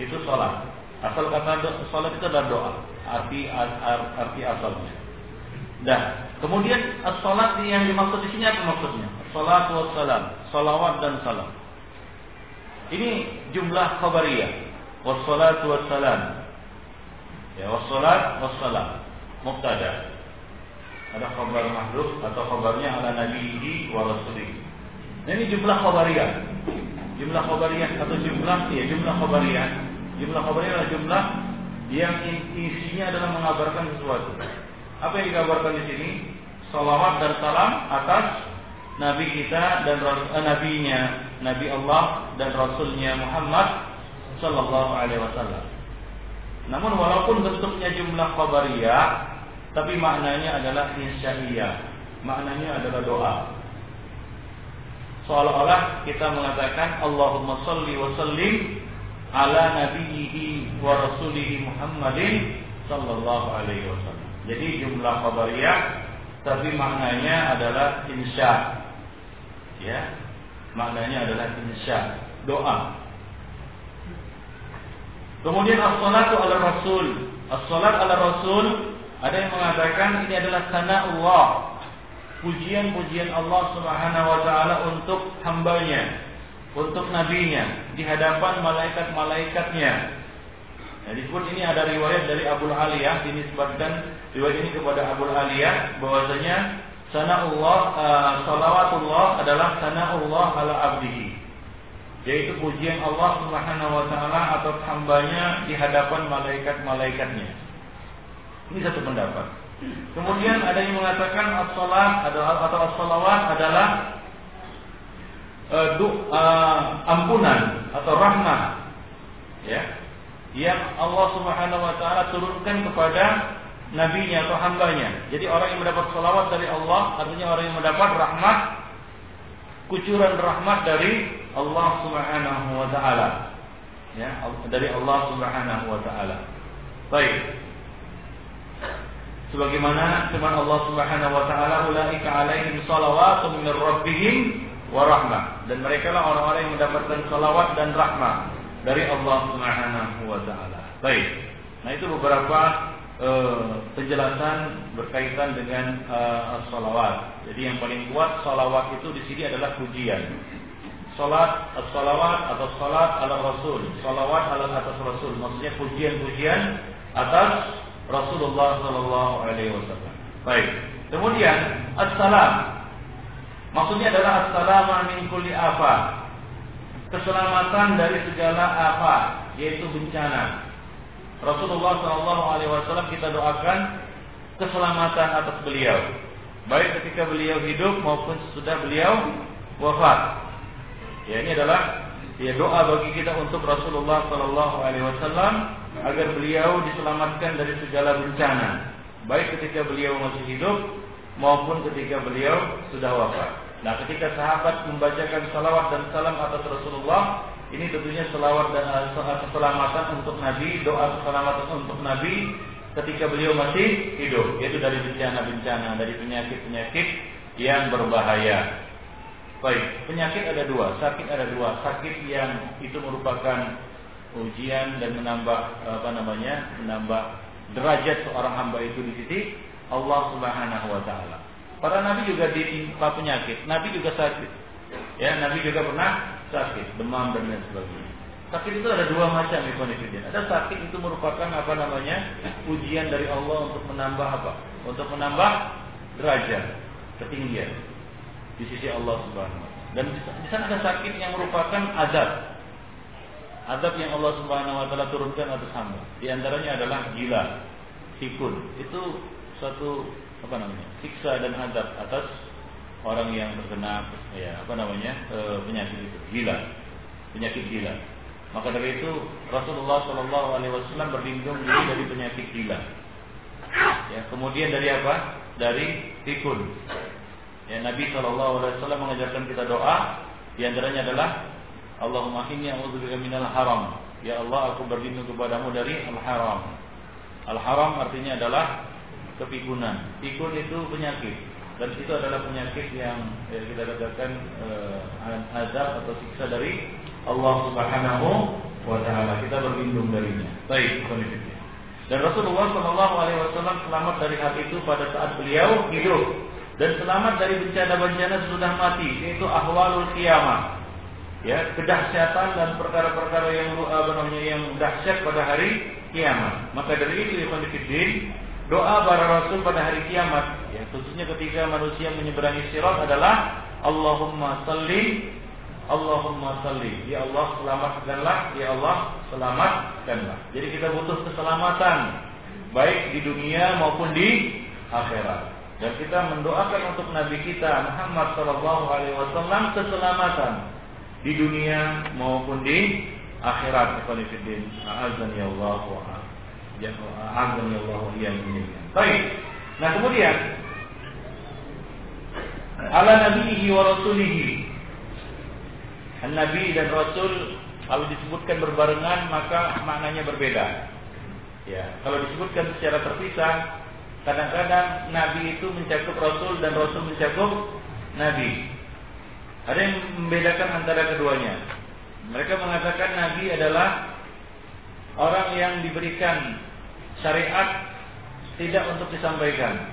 Itu salat. Asal kata salat itu adalah doa. Arti arti asalnya. Dah. Kemudian as-salat yang dimaksud di sini apa maksudnya? Salat wassalam, salawat dan salam. Ini jumlah khabariyah. Wassalatu wassalam. Ya, wassalat wassalam. Mubtada. Ada khabar mahdhuf atau khabarnya ala nabihi wa rasulihi. Nah, ini jumlah khabariyah. Jumlah khabariyah atau jumlah ya jumlah khabariyah. Jumlah khabariyah adalah jumlah yang isinya adalah mengabarkan sesuatu. Apa yang dikabarkan di sini? Salawat dan salam atas Nabi kita dan eh, Nabinya, Nabi Allah dan Rasulnya Muhammad Sallallahu Alaihi Wasallam. Namun walaupun bentuknya jumlah khabariyah, tapi maknanya adalah insya'iyah. Maknanya adalah doa. Seolah-olah kita mengatakan Allahumma salli wa sallim ala nabiyhi wa rasulihi Muhammadin sallallahu alaihi wasallam. Jadi jumlah khabariyah tapi maknanya adalah insya. Ya. Maknanya adalah insya, doa. Kemudian as-salatu ala rasul. As-salat ala rasul ada yang mengatakan ini adalah sana Allah. Pujian-pujian Allah Subhanahu wa taala untuk hambanya, untuk nabinya di hadapan malaikat-malaikatnya. Nah, disebut ini ada riwayat dari Abu Aliyah dinisbatkan riwayat ini kepada Abu Aliyah bahwasanya sana Allah uh, salawatullah adalah sana Allah ala abdihi yaitu pujian Allah Subhanahu wa taala atas hambanya di hadapan malaikat-malaikatnya. Ini satu pendapat. Kemudian ada yang mengatakan as-salat atau as-salawat adalah uh, uh, ampunan atau rahmat ya yang Allah Subhanahu wa taala turunkan kepada nabinya atau hambanya. Jadi orang yang mendapat salawat dari Allah artinya orang yang mendapat rahmat kucuran rahmat dari Allah Subhanahu wa taala. Ya, dari Allah Subhanahu wa taala. Baik. Sebagaimana firman Allah Subhanahu wa taala, "Ulaika 'alaihim shalawatun min rabbihim wa rahmah." Dan mereka lah orang-orang yang mendapatkan salawat dan rahmat dari Allah Subhanahu wa taala. Baik. Nah, itu beberapa uh, penjelasan berkaitan dengan uh, salawat. Jadi yang paling kuat salawat itu di sini adalah pujian salat as-salawat atau salat ala Rasul, salawat ala atas Rasul, maksudnya pujian-pujian atas Rasulullah sallallahu alaihi wasallam. Baik. Kemudian as-salam. Maksudnya adalah as-salamu min kulli apa? Keselamatan dari segala apa, yaitu bencana. Rasulullah sallallahu alaihi wasallam kita doakan keselamatan atas beliau. Baik ketika beliau hidup maupun sudah beliau wafat. Ya ini adalah ya doa bagi kita untuk Rasulullah Sallallahu Alaihi Wasallam agar beliau diselamatkan dari segala bencana, baik ketika beliau masih hidup maupun ketika beliau sudah wafat. Nah, ketika sahabat membacakan salawat dan salam atas Rasulullah, ini tentunya salawat dan uh, keselamatan untuk Nabi, doa keselamatan untuk Nabi ketika beliau masih hidup, yaitu dari bencana-bencana, dari penyakit-penyakit yang berbahaya. Baik, penyakit ada dua, sakit ada dua. Sakit yang itu merupakan ujian dan menambah apa namanya, menambah derajat seorang hamba itu di sisi Allah Subhanahu wa taala. Para nabi juga ditimpa penyakit, nabi juga sakit. Ya, nabi juga pernah sakit, demam dan lain sebagainya. Sakit itu ada dua macam Ikhwanifidin. Ada sakit itu merupakan apa namanya ujian dari Allah untuk menambah apa? Untuk menambah derajat, ketinggian di sisi Allah Subhanahu Dan di sana ada sakit yang merupakan azab. Azab yang Allah Subhanahu wa taala turunkan atas hamba. Di antaranya adalah gila, pikun. Itu suatu apa namanya? siksa dan azab atas orang yang terkena ya apa namanya? E, penyakit itu, gila. Penyakit gila. Maka dari itu Rasulullah Shallallahu Alaihi Wasallam berlindung diri dari penyakit gila. Ya, kemudian dari apa? Dari pikun. Ya, Nabi Shallallahu Alaihi Wasallam mengajarkan kita doa. Di antaranya adalah Allahumma inni a'udzubika minal haram. Ya Allah, aku berlindung kepadamu dari al-haram. Al-haram artinya adalah kepikunan. Pikun itu penyakit dan itu adalah penyakit yang ya, kita katakan eh, azab atau siksa dari Allah Subhanahu wa taala. Kita berlindung darinya. Baik, kondisinya. Dan Rasulullah Shallallahu alaihi wasallam selamat dari hal itu pada saat beliau hidup dan selamat dari bencana-bencana sudah mati yaitu ahwalul kiamat. Ya, kedahsyatan dan perkara-perkara yang apa namanya yang dahsyat pada hari kiamat. Maka dari itu ya Fiddin, doa para rasul pada hari kiamat ya khususnya ketika manusia menyeberangi sirat adalah Allahumma salli Allahumma salli. Ya Allah selamatkanlah, ya Allah selamatkanlah. Jadi kita butuh keselamatan baik di dunia maupun di akhirat. Dan kita mendoakan untuk Nabi kita Muhammad Shallallahu Alaihi Wasallam keselamatan di dunia maupun di akhirat. Ikhwanifiddin, azan ya Allah wa azan ya Allah Baik. Nah kemudian ala nabihi wa rasulihi Nabi dan Rasul kalau disebutkan berbarengan maka maknanya berbeda. Ya, kalau disebutkan secara terpisah, kadang-kadang Nabi itu mencakup Rasul dan Rasul mencakup Nabi. Ada yang membedakan antara keduanya. Mereka mengatakan Nabi adalah orang yang diberikan syariat tidak untuk disampaikan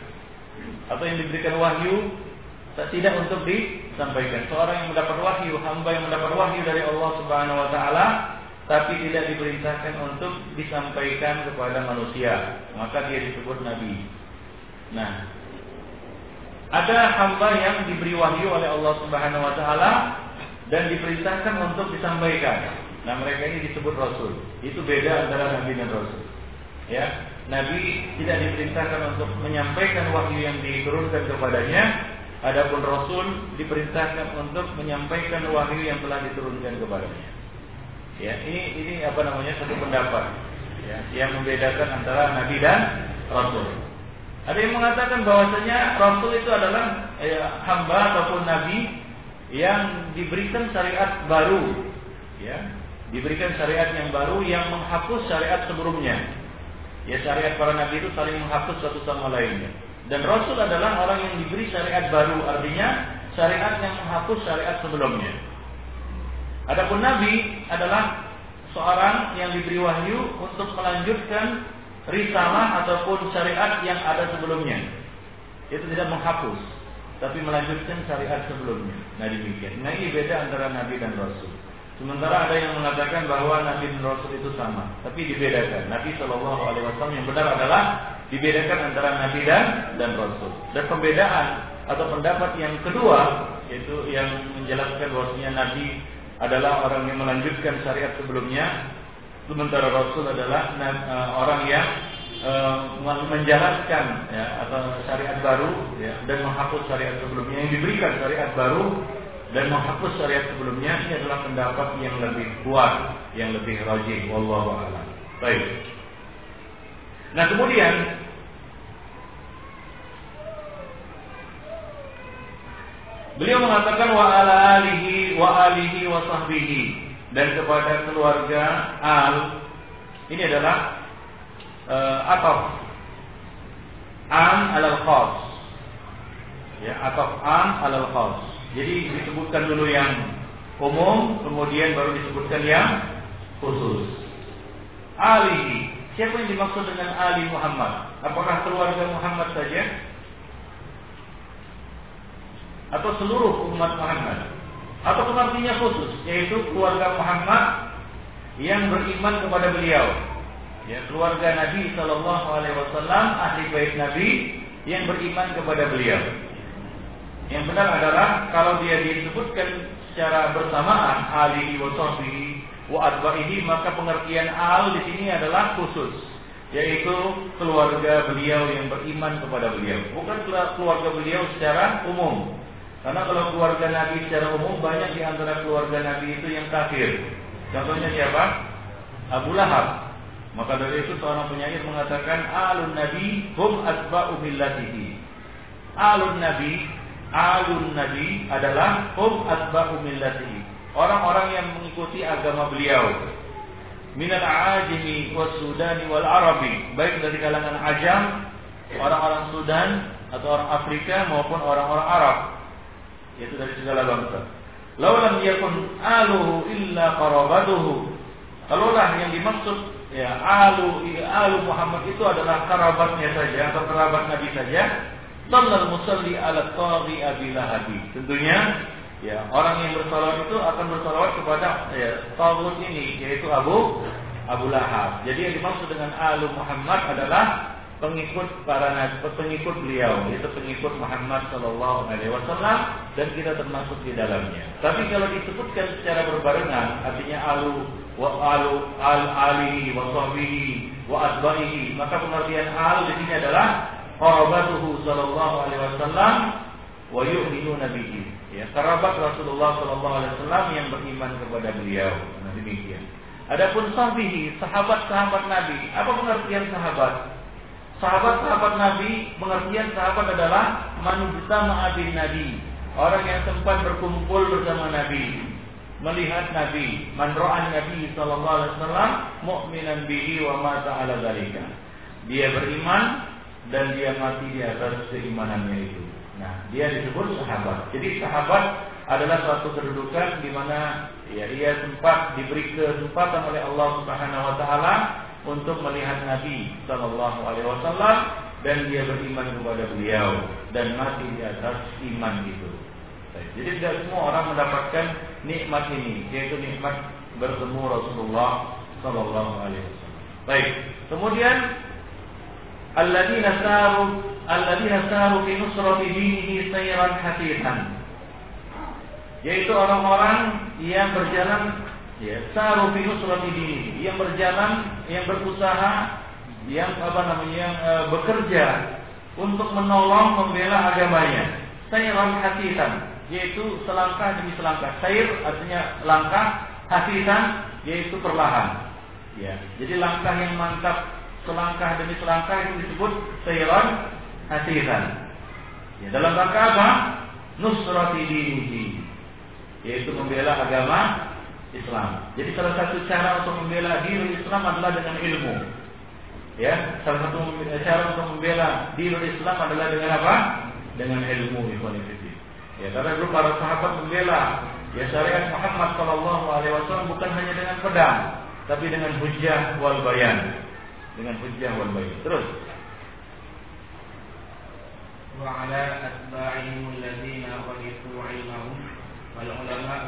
atau yang diberikan wahyu tidak untuk disampaikan. Seorang yang mendapat wahyu, hamba yang mendapat wahyu dari Allah Subhanahu wa taala tapi tidak diperintahkan untuk disampaikan kepada manusia, maka dia disebut nabi. Nah, ada hamba yang diberi wahyu oleh Allah Subhanahu wa taala dan diperintahkan untuk disampaikan. Nah, mereka ini disebut rasul. Itu beda antara nabi dan rasul. Ya, nabi tidak diperintahkan untuk menyampaikan wahyu yang diturunkan kepadanya, Adapun Rasul diperintahkan untuk menyampaikan wahyu yang telah diturunkan kepadanya. Ya, ini ini apa namanya satu pendapat ya, yang membedakan antara Nabi dan Rasul. Ada yang mengatakan bahwasanya Rasul itu adalah ya, hamba ataupun Nabi yang diberikan syariat baru, ya, diberikan syariat yang baru yang menghapus syariat sebelumnya. Ya, syariat para Nabi itu saling menghapus satu sama lainnya. Dan Rasul adalah orang yang diberi syariat baru, artinya syariat yang menghapus syariat sebelumnya. Adapun Nabi adalah seorang yang diberi wahyu untuk melanjutkan risalah ataupun syariat yang ada sebelumnya. Itu tidak menghapus, tapi melanjutkan syariat sebelumnya. Nah demikian. Nah ini beda antara Nabi dan Rasul. Sementara ada yang mengatakan bahwa Nabi dan Rasul itu sama, tapi dibedakan. Nabi Shallallahu Alaihi Wasallam yang benar adalah dibedakan antara nabi dan dan rasul. Dan pembedaan atau pendapat yang kedua yaitu yang menjelaskan bahwasanya nabi adalah orang yang melanjutkan syariat sebelumnya, sementara rasul adalah uh, orang yang uh, menjalankan ya, atau syariat baru ya, dan menghapus syariat sebelumnya yang diberikan syariat baru dan menghapus syariat sebelumnya ini adalah pendapat yang lebih kuat, yang lebih rajih wallahu a'lam. Baik. Nah kemudian beliau mengatakan wa ala alihi wa alihi wa sahbihi dan kepada keluarga al ini adalah uh, ataf an alal khas ya ataf an alal khas jadi disebutkan dulu yang umum kemudian baru disebutkan yang khusus alihi Siapa yang dimaksud dengan Ali Muhammad? Apakah keluarga Muhammad saja? Atau seluruh umat Muhammad? Atau artinya khusus, yaitu keluarga Muhammad yang beriman kepada beliau. Ya, keluarga Nabi Shallallahu Alaihi Wasallam, ahli bait Nabi yang beriman kepada beliau. Yang benar adalah kalau dia disebutkan secara bersamaan alihi wa sahbihi wa maka pengertian al di sini adalah khusus yaitu keluarga beliau yang beriman kepada beliau bukan keluarga beliau secara umum karena kalau keluarga Nabi secara umum banyak di antara keluarga Nabi itu yang kafir. Contohnya siapa? Abu Lahab. Maka dari itu seorang penyair mengatakan alun Nabi hum asba'u millatihi. Alun Nabi, alun Nabi adalah hum asba'u millatihi. Orang-orang yang mengikuti agama beliau. Minal ajimi was sudani wal arabi, baik dari kalangan ajam, orang-orang Sudan atau orang Afrika maupun orang-orang Arab yaitu dari segala bangsa. Laulam yakun aluhu illa qarabatuhu. Kalaulah yang dimaksud ya alu alu Muhammad itu adalah kerabatnya saja atau kerabat Nabi saja, Dallal musalli ala taghi Abi Lahabi. Tentunya ya orang yang bersalawat itu akan bersalawat kepada ya tagut ini yaitu Abu Abu Lahab. Jadi yang dimaksud dengan alu Muhammad adalah pengikut para nabi, pengikut beliau, itu pengikut Muhammad Shallallahu Alaihi Wasallam dan kita termasuk di dalamnya. Tapi kalau disebutkan secara berbarengan, artinya alu wa alu al alihi wa sahbihi wa asbahihi, maka pengertian al di sini adalah qarabatuhu Shallallahu Alaihi Wasallam wa yu'minuna bihi. Ya, kerabat Rasulullah Shallallahu Alaihi Wasallam yang beriman kepada beliau. Nah demikian. Adapun sahbihi, sahabat-sahabat Nabi, apa pengertian sahabat? Sahabat-sahabat Nabi pengertian sahabat adalah manusia ma'abin Nabi. Orang yang sempat berkumpul bersama Nabi, melihat Nabi, manro'an Nabi sallallahu alaihi wasallam mu'minan bihi wa mata ala dzalika. Dia beriman dan dia mati di atas keimanannya itu. Nah, dia disebut sahabat. Jadi sahabat adalah suatu kedudukan di mana ya ia sempat diberi kesempatan oleh Allah Subhanahu wa taala untuk melihat Nabi Shallallahu Alaihi Wasallam dan dia beriman kepada beliau dan mati di atas iman itu. Jadi tidak semua orang mendapatkan nikmat ini, yaitu nikmat bertemu Rasulullah Shallallahu Alaihi Wasallam. Baik, kemudian alladzina saru alladzina saru fi nusrati dinihi sayran hafifan yaitu orang-orang yang berjalan ya saru fi nusrati dini. Yang berjalan yang berusaha yang apa namanya yang e, bekerja untuk menolong membela agamanya. Sayran hasitan yaitu selangkah demi selangkah. Sayr artinya langkah hasitan yaitu perlahan. Ya. Jadi langkah yang mantap selangkah demi selangkah itu disebut sayran hasitan. Ya dalam rangka apa? Nusrati dinihi yaitu membela agama Islam. Jadi salah satu cara untuk membela diri Islam adalah dengan ilmu. Ya, salah satu cara untuk membela diri Islam adalah dengan apa? Dengan ilmu ikhwan Ya, karena dulu para sahabat membela ya syariat Muhammad Shallallahu Alaihi Wasallam bukan hanya dengan pedang, tapi dengan hujah wal bayan, dengan hujah wal bayan. Terus. وعلى أتباعهم الذين ورثوا علمهم والعلماء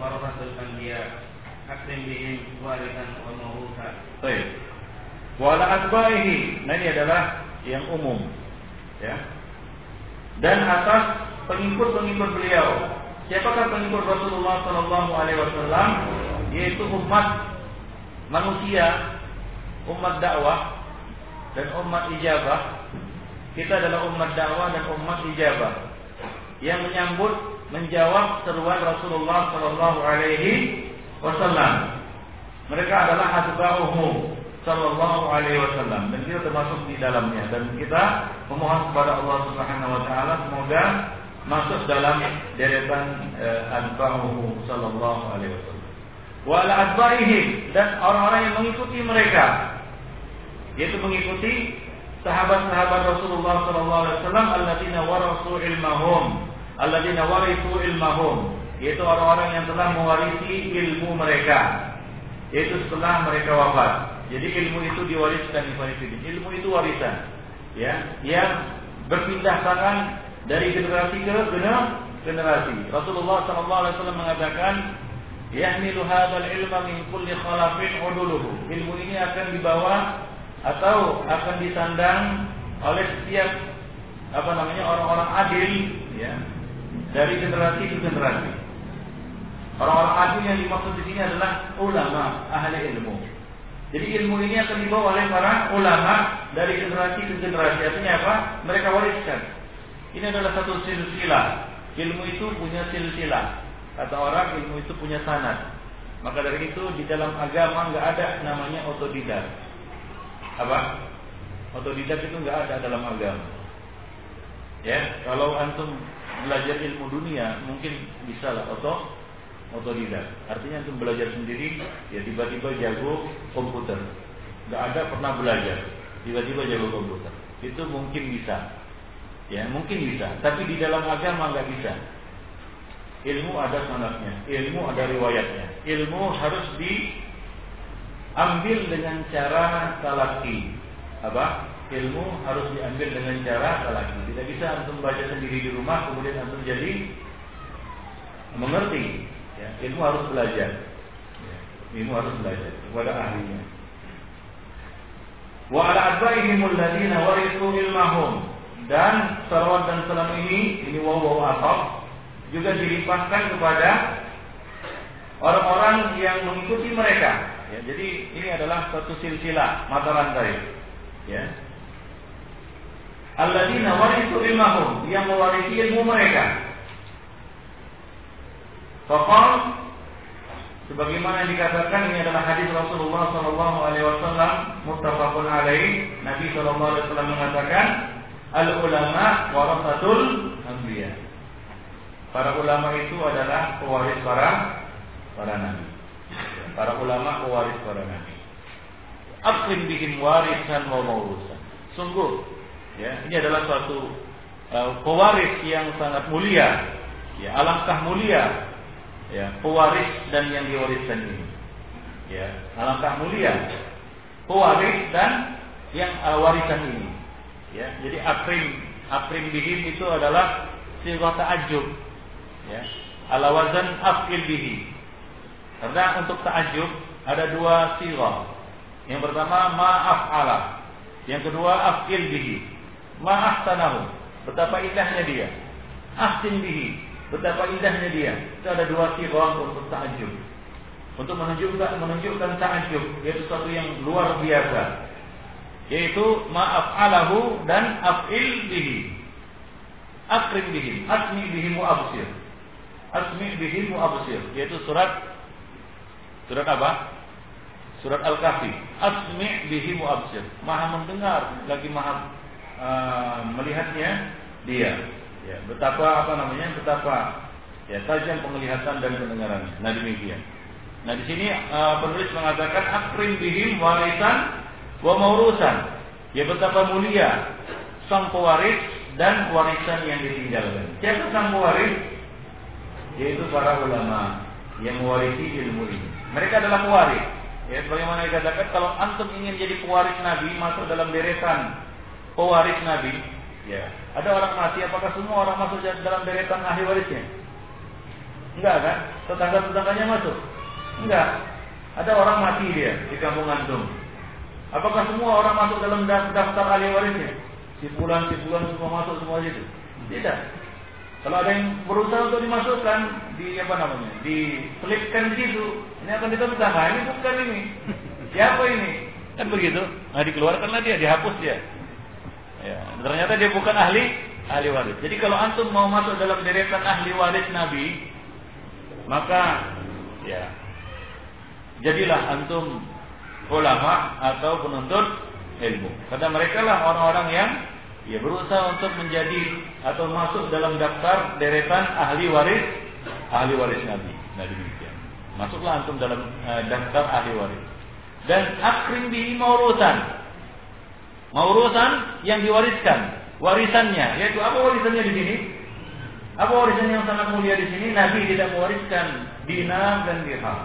ورثة الأنبياء أكرم بهم وارثا وموروثا طيب Wala atba'ihi. Nah ini adalah yang umum. Ya. Dan atas pengikut-pengikut beliau. Siapakah pengikut Rasulullah Sallallahu Alaihi Wasallam? Yaitu umat manusia, umat dakwah dan umat ijabah. Kita adalah umat dakwah dan umat ijabah yang menyambut menjawab seruan Rasulullah Shallallahu Alaihi Wasallam. Mereka adalah atba'uhu Shallallahu Alaihi Wasallam. Dan kita termasuk di dalamnya. Dan kita memohon kepada Allah Subhanahu Wa Taala semoga masuk dalam deretan eh, atba'uhu Shallallahu Alaihi Wasallam. Wala atba'ihi dan orang-orang yang mengikuti mereka. Yaitu mengikuti sahabat-sahabat Rasulullah Sallallahu Alaihi Wasallam alladzina warasu ilmahum alladzina warithu ilmahum yaitu orang-orang yang telah mewarisi ilmu mereka yaitu setelah mereka wafat. Jadi ilmu itu diwariskan ilmu itu warisan ya yang berpindah tangan dari generasi ke generasi. Rasulullah sallallahu alaihi wasallam mengatakan Yahmilu hadzal ilma min kulli khalafin uduluhu. Ilmu ini akan dibawa atau akan disandang oleh setiap apa namanya orang-orang adil ya dari generasi ke generasi. Orang-orang adil yang dimaksud di sini adalah ulama, ahli ilmu. Jadi ilmu ini akan dibawa oleh para ulama dari generasi ke generasi. Artinya apa? Mereka wariskan. Ini adalah satu silsilah. Ilmu itu punya silsilah. Kata orang ilmu itu punya sanad. Maka dari itu di dalam agama nggak ada namanya otodidak. Apa? Otodidak itu nggak ada dalam agama. Ya, kalau antum belajar ilmu dunia mungkin bisa lah oto otodidak. Artinya antum belajar sendiri, ya tiba-tiba jago komputer. Nggak ada pernah belajar, tiba-tiba jago komputer. Itu mungkin bisa. Ya, mungkin bisa. Tapi di dalam agama nggak bisa. Ilmu ada sanatnya, ilmu ada riwayatnya. Ilmu harus diambil dengan cara talaki. Apa? Ilmu harus diambil dengan cara talaki. Tidak bisa antum baca sendiri di rumah kemudian antum jadi mengerti. Ya, ilmu harus belajar. Ya, ilmu harus belajar kepada ahlinya. Wa ala adbaihim alladziina warithu ilmahum. Dan salawat dan salam ini ini waw waw juga dilimpahkan kepada orang-orang yang mengikuti mereka. Ya, jadi ini adalah satu silsilah mata rantai. Ya. Alladzina warithu ilmahum yang mewarisi ilmu mereka. Faqal sebagaimana dikatakan ini adalah hadis Rasulullah sallallahu alaihi wasallam muttafaqun alaih Nabi sallallahu alaihi wasallam mengatakan al ulama warasatul anbiya Para ulama itu adalah pewaris para para nabi. Para ulama pewaris para nabi. Akrim bikin warisan wa maurusan. Sungguh, ya, ini adalah suatu uh, pewaris yang sangat mulia. Ya, alangkah mulia ya, pewaris dan yang diwariskan ini. Ya, alangkah mulia pewaris dan yang uh, warisan ini. Ya, jadi akrim akrim bihim itu adalah sirah ta'ajub ya ala wazan af'il bihi karena untuk ta'ajub ada dua sirah yang pertama ma'af'ala yang kedua af'il bihi ma'ahsanahu betapa indahnya dia. Ahsin bihi. Betapa indahnya dia. Itu ada dua sirah untuk ta'ajub untuk menunjukkan menunjukkan ta'ajub yaitu sesuatu yang luar biasa. Yaitu ma'af'alahu dan af'il bihi. Akrim bihi. Asmi bihi mu'absir. Asmi bihi mu'absir. Yaitu surat surat apa? Surat Al-Kahfi. Asmi bihi mu'absir. Maha mendengar lagi maha uh, melihatnya dia. Ya, betapa apa namanya? Betapa ya tajam penglihatan dan pendengarannya. Nah demikian. Nah di sini uh, penulis mengatakan akrim bihim warisan wa maurusan. Ya betapa mulia sang pewaris dan warisan yang ditinggalkan. Siapa sang pewaris? yaitu para ulama yang mewarisi ilmu ini. Mereka adalah pewaris. Ya, sebagaimana dikatakan kalau antum ingin jadi pewaris Nabi masuk dalam deretan pewaris Nabi, ya. Ada orang mati, apakah semua orang masuk dalam deretan ahli warisnya? Enggak kan? Tetangga-tetangganya masuk? Enggak. Ada orang mati dia di kampung antum. Apakah semua orang masuk dalam daftar ahli warisnya? Si pulang, si pulang semua masuk semua itu? Tidak. Kalau ada yang berusaha untuk dimasukkan di apa namanya, diselipkan di situ, ini akan ditemukan. Nah, ini bukan ini. Siapa ini? Kan begitu. Nah, dikeluarkanlah dia, dihapus dia. Ya, ternyata dia bukan ahli ahli waris. Jadi kalau antum mau masuk dalam deretan ahli waris Nabi, maka ya jadilah antum ulama atau penuntut ilmu. Karena mereka lah orang-orang yang ia berusaha untuk menjadi atau masuk dalam daftar deretan ahli waris ahli waris Nabi. Nah demikian. Masuklah antum dalam uh, daftar ahli waris. Dan akrim bihi maurusan. Maurusan yang diwariskan. Warisannya, yaitu apa warisannya di sini? Apa warisan yang sangat mulia di sini? Nabi tidak mewariskan dinar dan dirham.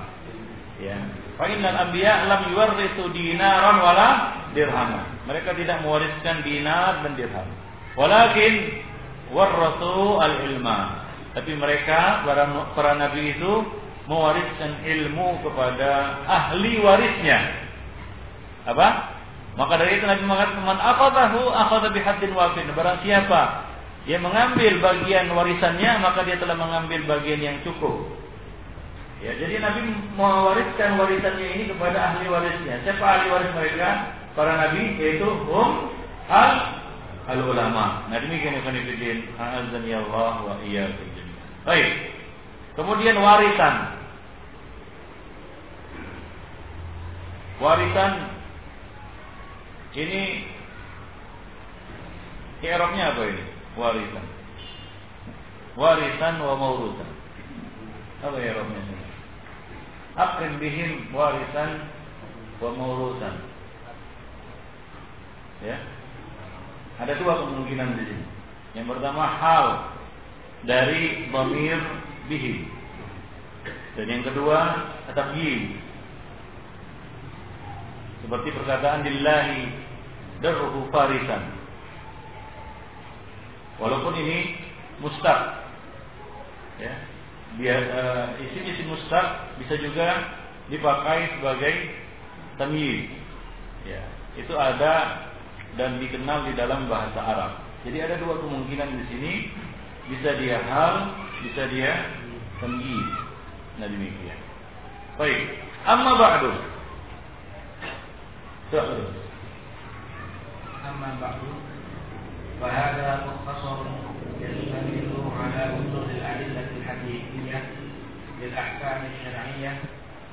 Ya. Fa innal anbiya lam yuwarrisu dinaran wala dirham. Mereka tidak mewariskan dinar dan dirham. Walakin warrasu al-ilma. Tapi mereka para, para nabi itu mewariskan ilmu kepada ahli warisnya. Apa? Maka dari itu Nabi mengatakan man aqadahu akhadha bihaddin wafin. Barang siapa yang mengambil bagian warisannya maka dia telah mengambil bagian yang cukup. Ya, jadi Nabi mewariskan warisannya ini kepada ahli warisnya. Siapa ahli waris mereka? Para nabi yaitu hum al al ulama. Nah demikian yang kanifidin. Azani Allah wa iyyakum Baik. Kemudian warisan. Warisan ini Arabnya apa ini? Warisan. Warisan wa maurusan. Apa Arabnya ini? Akrim bihim warisan wa maurusan. Ya. Ada dua kemungkinan di sini. Yang pertama hal dari bamir bihi. Dan yang kedua tabyid. Seperti perkataan lillahi darruhu farisan. Walaupun ini mustaq. Ya. Dia uh, isim-isim mustaq bisa juga dipakai sebagai tamyiz. Ya, itu ada dan dikenal di dalam bahasa Arab. Jadi ada dua kemungkinan di sini, bisa dia hal, bisa dia tamyiz. Nah demikian. Baik. Amma ba'du. Sa'adu. Amma ba'du. فهذا مختصر يشتمل على وصول الأدلة الحديثية للأحكام الشرعية.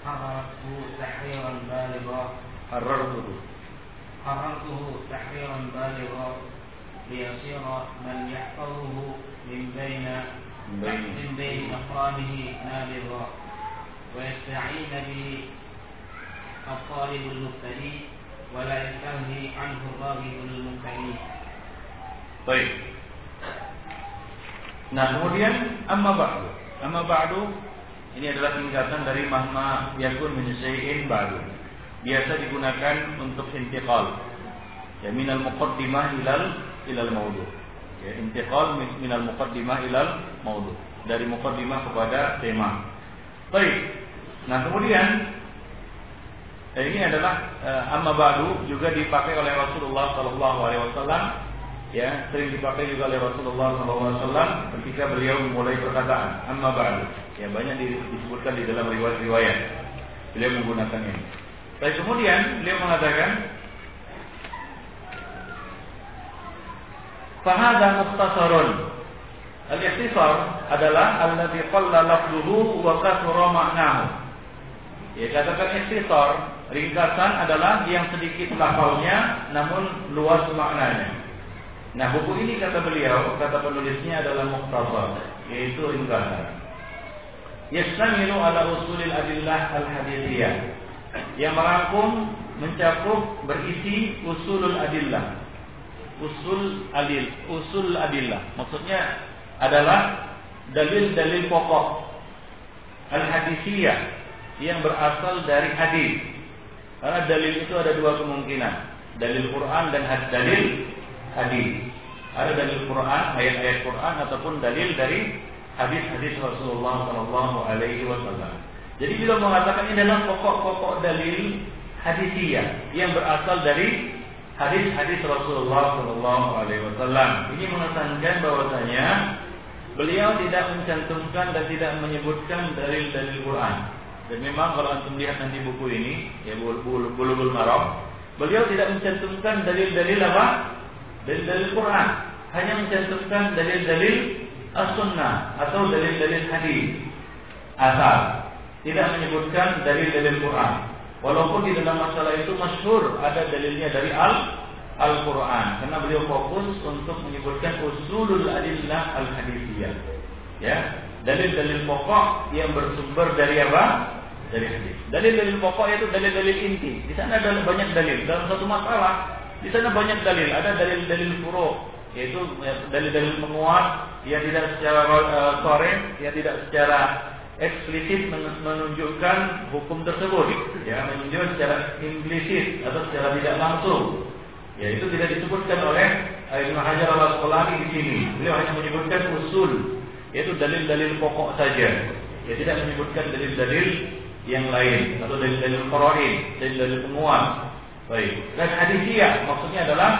حررته تحريرا بالغا. حررته حررته تحريرا بالغا ليصير من يحفظه من بين من بين. أقرانه نابغا. ويستعين به الطالب المبتلي ولا يستغني عنه الراغب المبتلي Baik. Nah, kemudian amma ba'du. Amma ba'du ini adalah tingkatan dari mahma yakun min syai'in ba'du. Biasa digunakan untuk intiqal. Ya minal muqaddimah ilal ilal maudu. Ya, intiqal minal muqaddimah ilal maudu. Dari muqaddimah kepada tema. Baik. Nah, kemudian eh, ini adalah eh, amma ba'du juga dipakai oleh Rasulullah sallallahu alaihi wasallam. Ya sering dipakai juga oleh Rasulullah SAW ketika beliau memulai perkataan amma ba'du. Ya banyak disebutkan di dalam riwayat-riwayat beliau menggunakan ini. Tapi kemudian beliau mengatakan fahada mukhtasarun. Al-ikhtisar adalah alladhi qalla lafduhu wa kathura ma'nahu. Ya katakan ikhtisar ringkasan adalah yang sedikit lafalnya namun luas maknanya Nah buku ini kata beliau, kata penulisnya adalah mukhtasar, yaitu ringkasan. Yastamilu ala usulil adillah al-hadithiyah. Yang merangkum, mencakup, berisi usulul adillah. Usul adil, usul adillah. Maksudnya adalah dalil-dalil pokok al-hadithiyah yang berasal dari hadis. Karena dalil itu ada dua kemungkinan, dalil Quran dan dalil hadis. Ada dalil Quran, ayat-ayat Quran ataupun dalil dari hadis-hadis Rasulullah Shallallahu Alaihi Wasallam. Jadi beliau mengatakan ini adalah pokok-pokok dalil hadisiyah yang berasal dari hadis-hadis Rasulullah Shallallahu Alaihi Wasallam. Ini menekankan bahwasanya beliau tidak mencantumkan dan tidak menyebutkan dalil-dalil Quran. Dan memang kalau antum lihat nanti buku ini, ya Bulughul Maram, beliau tidak mencantumkan dalil-dalil apa? dalil-dalil Quran, hanya mencantumkan dalil-dalil as-sunnah atau dalil-dalil hadis. Asal, tidak menyebutkan dalil-dalil Quran. Walaupun di dalam masalah itu masyhur ada dalilnya dari al Al-Quran. Karena beliau fokus untuk menyebutkan usulul adillah al-hadisiyah. Ya. Dalil-dalil pokok yang bersumber dari apa dari hadis dalil-dalil pokok itu dalil-dalil inti. Di sana ada banyak dalil. Dalam satu masalah di sana banyak dalil, ada dalil-dalil furu, yaitu ya, dalil-dalil menguat yang tidak secara uh, sore, yang tidak secara eksplisit menunjukkan hukum tersebut, ya menunjukkan secara implisit atau secara tidak langsung. Ya itu tidak disebutkan oleh Ibnu Hajar al Asqalani di sini. Beliau hanya menyebutkan usul, yaitu dalil-dalil pokok saja. Ya tidak menyebutkan dalil-dalil yang lain atau dalil-dalil qarain, dalil-dalil penguat. Baik. Dan hadisiyah maksudnya adalah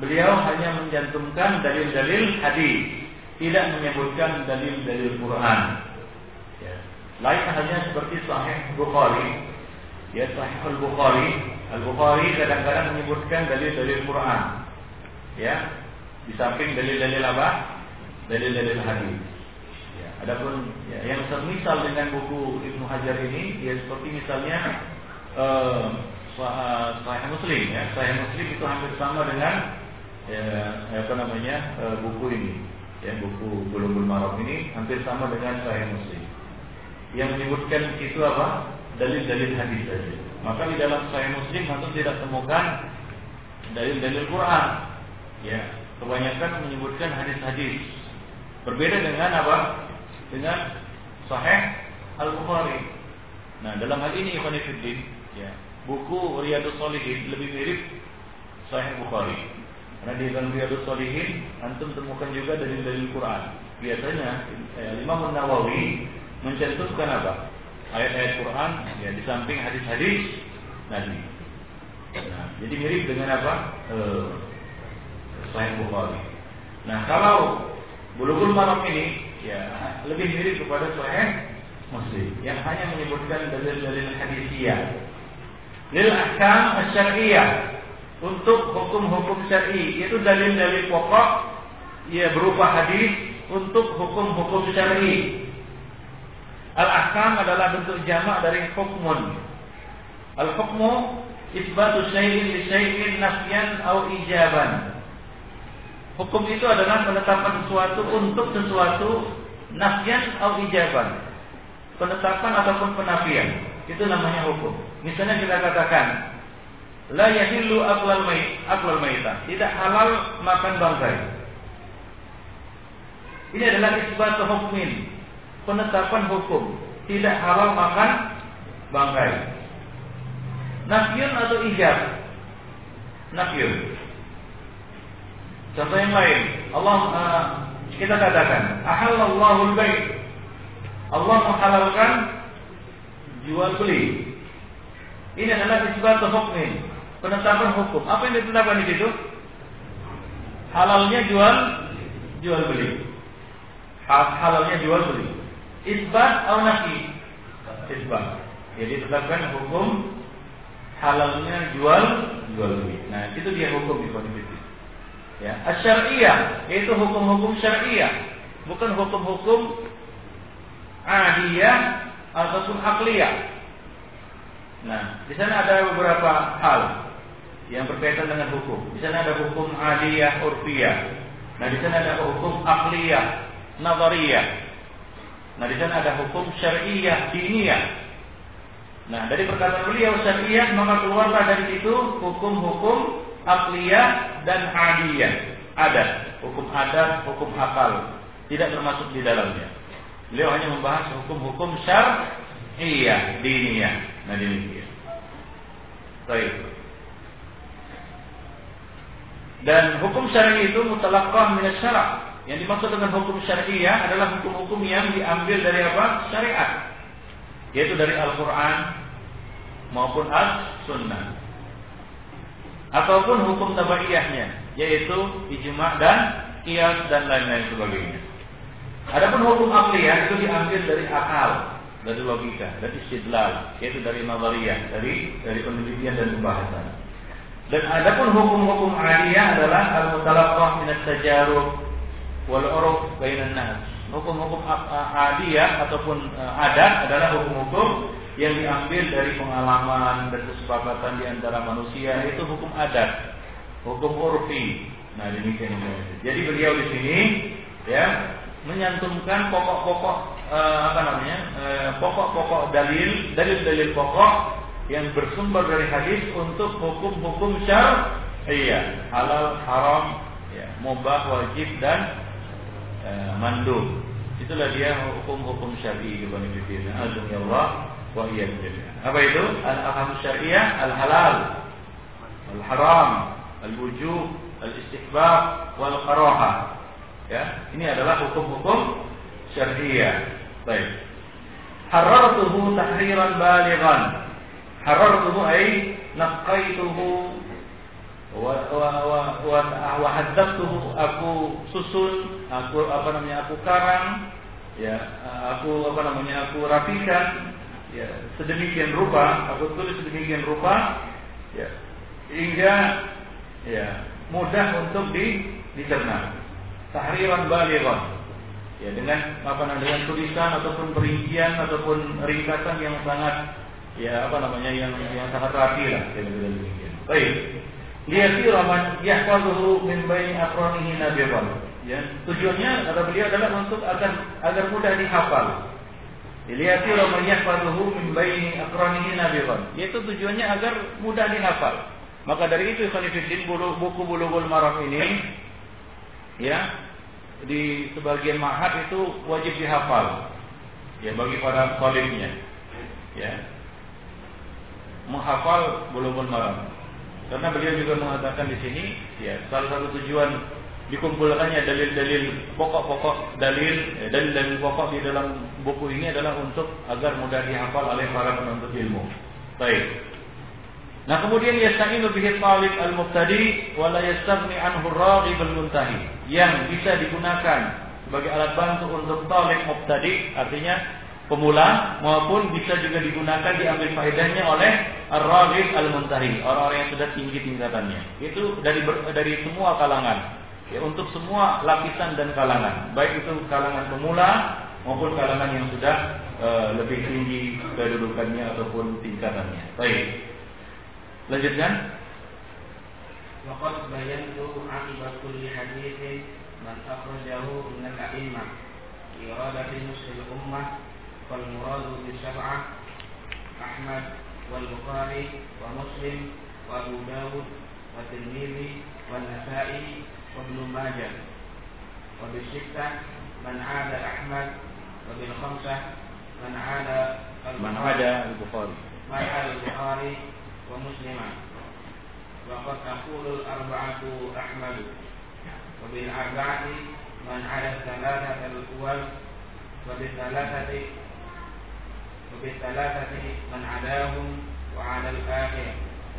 beliau hanya mencantumkan dalil-dalil hadis, tidak menyebutkan dalil-dalil Quran. Ya. Lain halnya seperti Sahih Bukhari. Ya Sahih Al Bukhari, Al Bukhari kadang-kadang menyebutkan dalil-dalil Quran. Ya, di samping dalil-dalil apa? Dalil-dalil hadis. Adapun ya, yang semisal dengan buku Ibnu Hajar ini, ya seperti misalnya uh, Sahih Muslim ya, Sahih Muslim itu hampir sama dengan ya, apa namanya uh, buku ini, ya buku Bulughul Maram ini hampir sama dengan Sahih Muslim. Yang menyebutkan itu apa? Dalil-dalil hadis saja. Maka di dalam Sahih Muslim tentu tidak temukan dalil-dalil Quran. Ya, kebanyakan menyebutkan hadis-hadis. Berbeda dengan apa? Dengan Sahih Al-Bukhari. Nah, dalam hal ini Fiddin, ya, buku Riyadus Shalihin lebih mirip Sahih Bukhari. Karena di dalam Riyadus Shalihin antum temukan juga dalil-dalil Quran. Biasanya eh, Imam Nawawi mencantumkan apa? Ayat-ayat Quran ya di samping hadis-hadis Nabi. Nah, jadi mirip dengan apa? Eh, Sahih Bukhari. Nah, kalau Bulughul Maram ini ya lebih mirip kepada Sahih Muslim yang hanya menyebutkan dalil-dalil hadisiyah. Lil ahkam syariah untuk hukum-hukum syar'i itu dalil-dalil pokok ya berupa hadis untuk hukum-hukum syar'i. Al-ahkam adalah bentuk jamak dari hukmun. Al-hukmu isbatu syai'in li syai'in nafyan au ijaban. Hukum itu adalah penetapan sesuatu untuk sesuatu nafyan atau ijaban. Penetapan ataupun penafian. Itu namanya hukum. Misalnya kita katakan la yahillu aklal mayit, aklal mayita. Tidak halal makan bangkai. Ini adalah isbat hukmin. Penetapan hukum. Tidak halal makan bangkai. Nafyun atau ijab? Nafyun. Contoh yang lain, Allah uh, kita katakan, ahallallahu bait. Allah menghalalkan jual beli. Ini adalah isbat hukmin, penetapan hukum. Apa yang ditetapkan di situ? Halalnya jual jual beli. Halalnya jual beli. Isbat atau nafi? Isbat. Jadi tetapkan hukum halalnya jual jual beli. Nah, itu dia hukum di konstitusi. Ya, asyariyah yaitu hukum-hukum syariah, bukan hukum-hukum adiyah ataupun akliyah. Nah, di sana ada beberapa hal yang berkaitan dengan hukum. Di sana ada hukum adiyah urfiyah. Nah, di sana ada hukum akliyah, nazariyah. Nah, di sana ada hukum syariah, diniyah. Nah, dari perkataan beliau syariah maka keluarlah dari situ hukum-hukum akliyah dan adiyah. Ada hukum adat, hukum akal, tidak termasuk di dalamnya. Beliau hanya membahas hukum-hukum syar'iyah, diniyah. Nah demikian. Baik. Dan hukum syar'i itu mutalaqqah min syara'. Yang dimaksud dengan hukum syariah adalah hukum-hukum yang diambil dari apa? Syariat. Yaitu dari Al-Qur'an maupun As-Sunnah ataupun hukum tabaiyahnya yaitu ijma dan kias dan lain-lain sebagainya. Adapun hukum akliyah itu diambil dari akal, dari logika, dari istidlal, yaitu dari nazariyah, dari dari penelitian dan pembahasan. Dan adapun hukum-hukum aliyah adalah al-mutalaqqah min at-tajarub wal uruf bainan nas. Hukum-hukum adiyah ataupun adat adalah hukum-hukum yang diambil dari pengalaman dan kesepakatan di antara manusia itu hukum adat, hukum urfi. Nah demikian. Jadi beliau di sini ya menyantumkan pokok-pokok eh, apa namanya eh, pokok-pokok dalil dalil-dalil pokok yang bersumber dari hadis untuk hukum-hukum syar iya halal haram ya mubah wajib dan eh, mandub itulah dia hukum-hukum syar'i kepada kita azza Allah wa Apa itu? Al-aham syariah al-halal, al-haram, al-wujub, al-istiqbab, wal qaraha. Ya, ini adalah hukum-hukum syariah. Baik. harartuhu tahriran balighan. Harartuhu ay naqaituhu wa wa wa wa, wa aku susun, aku apa namanya aku karang, ya aku apa namanya aku rapikan ya sedemikian rupa aku tulis sedemikian rupa ya. hingga ya mudah untuk di dicerna. Tahriran balighan ya dengan apa namanya dengan tulisan ataupun perincian ataupun ringkasan yang sangat ya apa namanya yang yang sangat rapi lah kira-kira demikian. Baik. Liyasira man yahfazuhu min baini aqranihi nabiran ya tujuannya kata beliau adalah untuk agar agar mudah dihafal Liyasira man min baini aqranihi nabiran yaitu tujuannya agar mudah dihafal. Maka dari itu Ikhwanifiddin buku Bulughul Maram ini ya di sebagian mahad itu wajib dihafal. Ya bagi para talibnya. Ya. Menghafal Bulughul Maram. Karena beliau juga mengatakan di sini ya salah satu tujuan dikumpulkannya dalil-dalil pokok-pokok dalil ya, dalil-dalil pokok di dalam buku ini adalah untuk agar mudah dihafal oleh para penuntut ilmu. Baik. Nah kemudian yasta'inu bihi talib al-mubtadi wa la yastaghni anhu raghib al-muntahi yang bisa digunakan sebagai alat bantu untuk talib mubtadi artinya pemula maupun bisa juga digunakan diambil faedahnya oleh ar-raghib al-muntahi orang-orang yang sudah tinggi tingkatannya itu dari dari semua kalangan ya untuk semua lapisan dan kalangan. Baik itu kalangan pemula maupun kalangan yang sudah uh, lebih tinggi kedudukannya ataupun tingkatannya. Baik. Lanjutkan. Waqad bayantu akibat kulli hadithin man akhrajahu min al-a'immah iradati muslim ummah wal muradu bi sab'ah Ahmad wal Bukhari wa Muslim wa Abu Dawud wa Tirmidzi wa Nasa'i وابن ماجه وبالستة من عاد أحمد وبالخمسة من عاد من عاد البخاري. من عاد البخاري ومسلما. وقد تقول الأربعة أحمد. وبالأربعة من عاد الثلاثة الأول. وبالثلاثة وبالثلاثة من عداهم وعلى الآخر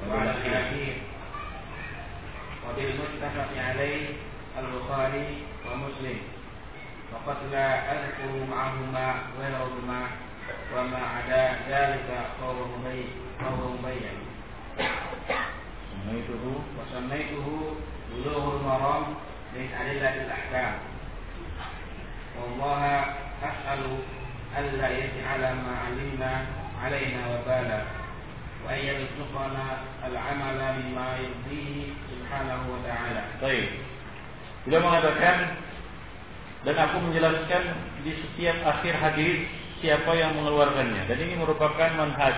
وعلى الآخر. وبالمتفق عليه البخاري ومسلم. وقد لا أذكر معهما غيرهما وما عدا ذلك فهو مبين سميته وسميته بلوغ المرام من أدلة الأحكام. والله أسأل ألا يجعل ما علمنا علينا وبالا. وأن يرزقنا العمل بما يرضيه سبحانه وتعالى. طيب. Beliau mengatakan dan aku menjelaskan di setiap akhir hadis siapa yang mengeluarkannya dan ini merupakan manhaj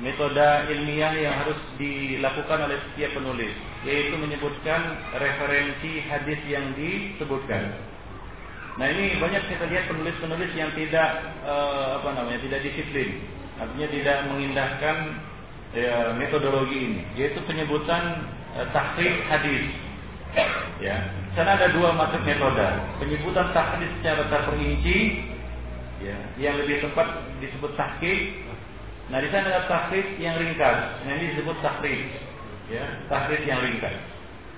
metode ilmiah yang harus dilakukan oleh setiap penulis yaitu menyebutkan referensi hadis yang disebutkan. Nah ini banyak kita lihat penulis-penulis yang tidak uh, apa namanya tidak disiplin, artinya tidak mengindahkan ya, metodologi ini, yaitu penyebutan uh, tahqiq hadis. Ya, sana ada dua macam metode, penyebutan tahqiq secara terperinci, ya, yang lebih tepat disebut tahqiq Nah di sana ada takrif yang ringkas. Nah ini disebut takrif, ya takrif yang ringkas.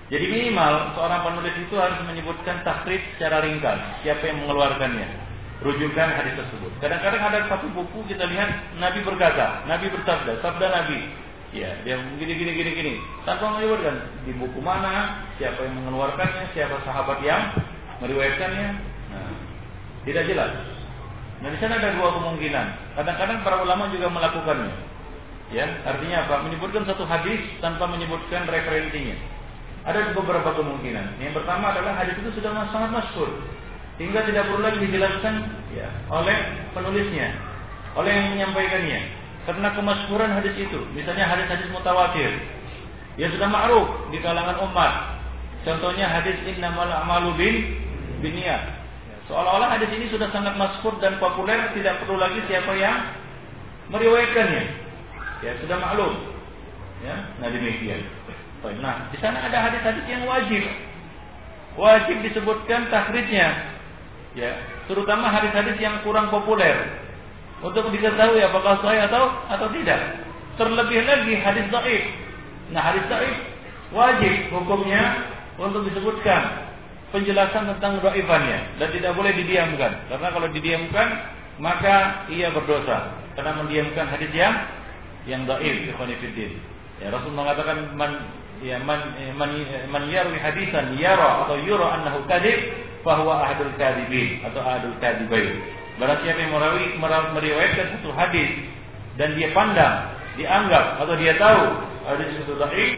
Jadi minimal seorang penulis itu harus menyebutkan takrif secara ringkas. Siapa yang mengeluarkannya? Rujukan hadis tersebut. Kadang-kadang ada satu buku kita lihat Nabi berkata, Nabi bersabda, sabda Nabi. Ya, dia gini gini gini gini. Tanpa menyebutkan di buku mana, siapa yang mengeluarkannya, siapa sahabat yang meriwayatkannya. Nah, tidak jelas. Nah di sana ada dua kemungkinan. Kadang-kadang para ulama juga melakukannya. Ya, artinya apa? Menyebutkan satu hadis tanpa menyebutkan referensinya. Ada beberapa kemungkinan. Yang pertama adalah hadis itu sudah sangat masyhur hingga tidak perlu lagi dijelaskan ya, oleh penulisnya, oleh yang menyampaikannya. Karena kemasyhuran hadis itu, misalnya hadis-hadis mutawatir, ya sudah ma'ruf di kalangan umat. Contohnya hadis innamal a'malu bin biniyat Seolah-olah hadis ini sudah sangat masyhur dan populer, tidak perlu lagi siapa yang meriwayatkannya. Ya, sudah maklum. Ya, nah demikian. Nah, di sana ada hadis-hadis yang wajib. Wajib disebutkan takhrijnya. Ya, terutama hadis-hadis yang kurang populer. untuk diketahui apakah sahih atau atau tidak. Terlebih lagi hadis dhaif. Nah, hadis dhaif wajib hukumnya untuk disebutkan penjelasan tentang dhaifannya dan tidak boleh didiamkan. Karena kalau didiamkan maka ia berdosa karena mendiamkan hadis yang yang dhaif ikhwan Ya Rasul mengatakan man ya man man, man yarwi hadisan yara atau yura annahu kadhib fahuwa ahadul kadhibin atau ahadul kadhibain. Barang siapa yang merawi, meriwayatkan satu hadis dan dia pandang, dianggap atau dia tahu hadis itu dhaif,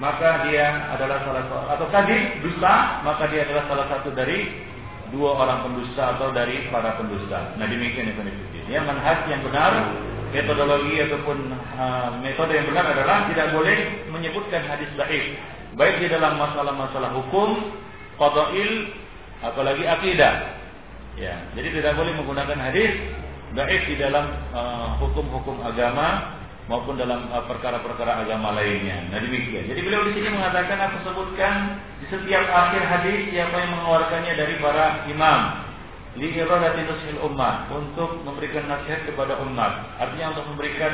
maka dia adalah salah satu atau tadi dusta, maka dia adalah salah satu dari dua orang pendusta atau dari para pendusta. Nah demikian Yang manhaj yang benar, metodologi ataupun uh, metode yang benar adalah tidak boleh menyebutkan hadis dhaif, baik di dalam masalah-masalah hukum, qada'il, apalagi akidah. Ya, jadi tidak boleh menggunakan hadis baik di dalam uh, hukum-hukum uh, agama maupun dalam uh, perkara-perkara uh, agama lainnya. Nah demikian. Jadi beliau di sini mengatakan aku sebutkan di setiap akhir hadis siapa yang mengeluarkannya dari para imam li iradati nushil ummah untuk memberikan nasihat kepada umat. Artinya untuk memberikan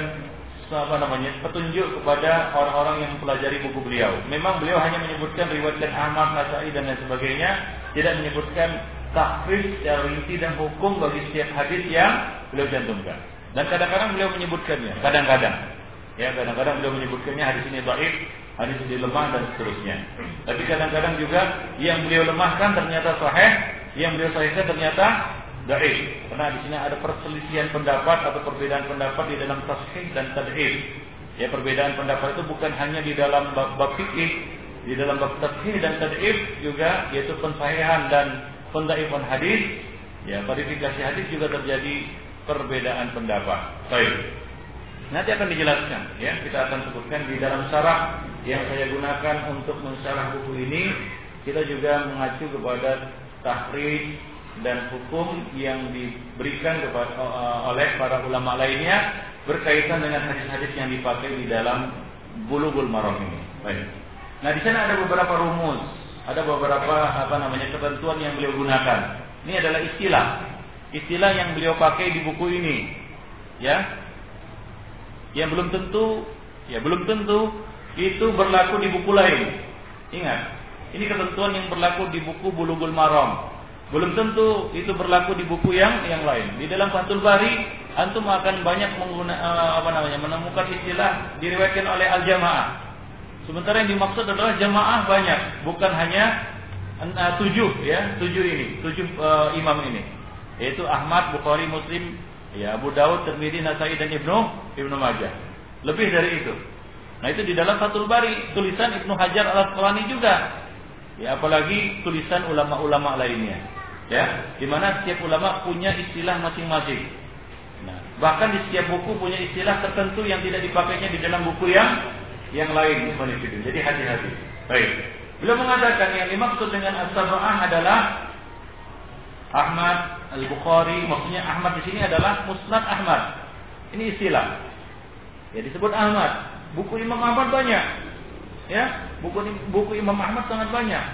apa namanya petunjuk kepada orang-orang yang mempelajari buku beliau. Memang beliau hanya menyebutkan riwayat Ahmad, Nasai dan lain sebagainya, tidak menyebutkan takrif secara rinci dan hukum bagi setiap hadis yang beliau cantumkan. Dan kadang-kadang beliau menyebutkannya, kadang-kadang. Ya, kadang-kadang beliau menyebutkannya hadis ini baik, hadis ini lemah dan seterusnya. Tapi kadang-kadang juga yang beliau lemahkan ternyata sahih, yang beliau sahihkan ternyata dhaif. Karena di sini ada perselisihan pendapat atau perbedaan pendapat di dalam tasheeh dan tad'if. Ya, perbedaan pendapat itu bukan hanya di dalam bab, bab fikih, di dalam bab tasheeh dan tad'if juga yaitu pensahihan dan pendaifan hadis, ya verifikasi hadis juga terjadi perbedaan pendapat. Baik. Nanti akan dijelaskan, ya kita akan sebutkan di dalam syarah yang saya gunakan untuk mensyarah buku ini. Kita juga mengacu kepada tahrij dan hukum yang diberikan kepada, uh, oleh para ulama lainnya berkaitan dengan hadis-hadis yang dipakai di dalam bulughul maram ini. Baik. Nah, di sana ada beberapa rumus ada beberapa apa namanya ketentuan yang beliau gunakan. Ini adalah istilah. Istilah yang beliau pakai di buku ini. Ya. Yang belum tentu ya belum tentu itu berlaku di buku lain. Ingat, ini ketentuan yang berlaku di buku Bulughul Maram. Belum tentu itu berlaku di buku yang yang lain. Di dalam Fathul Bari, antum akan banyak menggunakan eh, apa namanya menemukan istilah diriwayatkan oleh Al-Jamaah. Sementara yang dimaksud adalah jamaah banyak, bukan hanya uh, tujuh ya, tujuh ini, tujuh uh, imam ini, yaitu Ahmad, Bukhari, Muslim, ya Abu Dawud, Tirmidzi, Nasai dan Ibnu Ibnu Majah. Lebih dari itu. Nah itu di dalam Fathul Bari tulisan Ibnu Hajar Al Asqalani juga. Ya apalagi tulisan ulama-ulama lainnya. Ya, di mana setiap ulama punya istilah masing-masing. Nah, bahkan di setiap buku punya istilah tertentu yang tidak dipakainya di dalam buku yang yang lain Jadi hati-hati. Baik. Beliau mengatakan yang dimaksud dengan as-sab'ah adalah Ahmad Al-Bukhari, maksudnya Ahmad di sini adalah Musnad Ahmad. Ini istilah. Ya disebut Ahmad. Buku Imam Ahmad banyak. Ya, buku buku Imam Ahmad sangat banyak.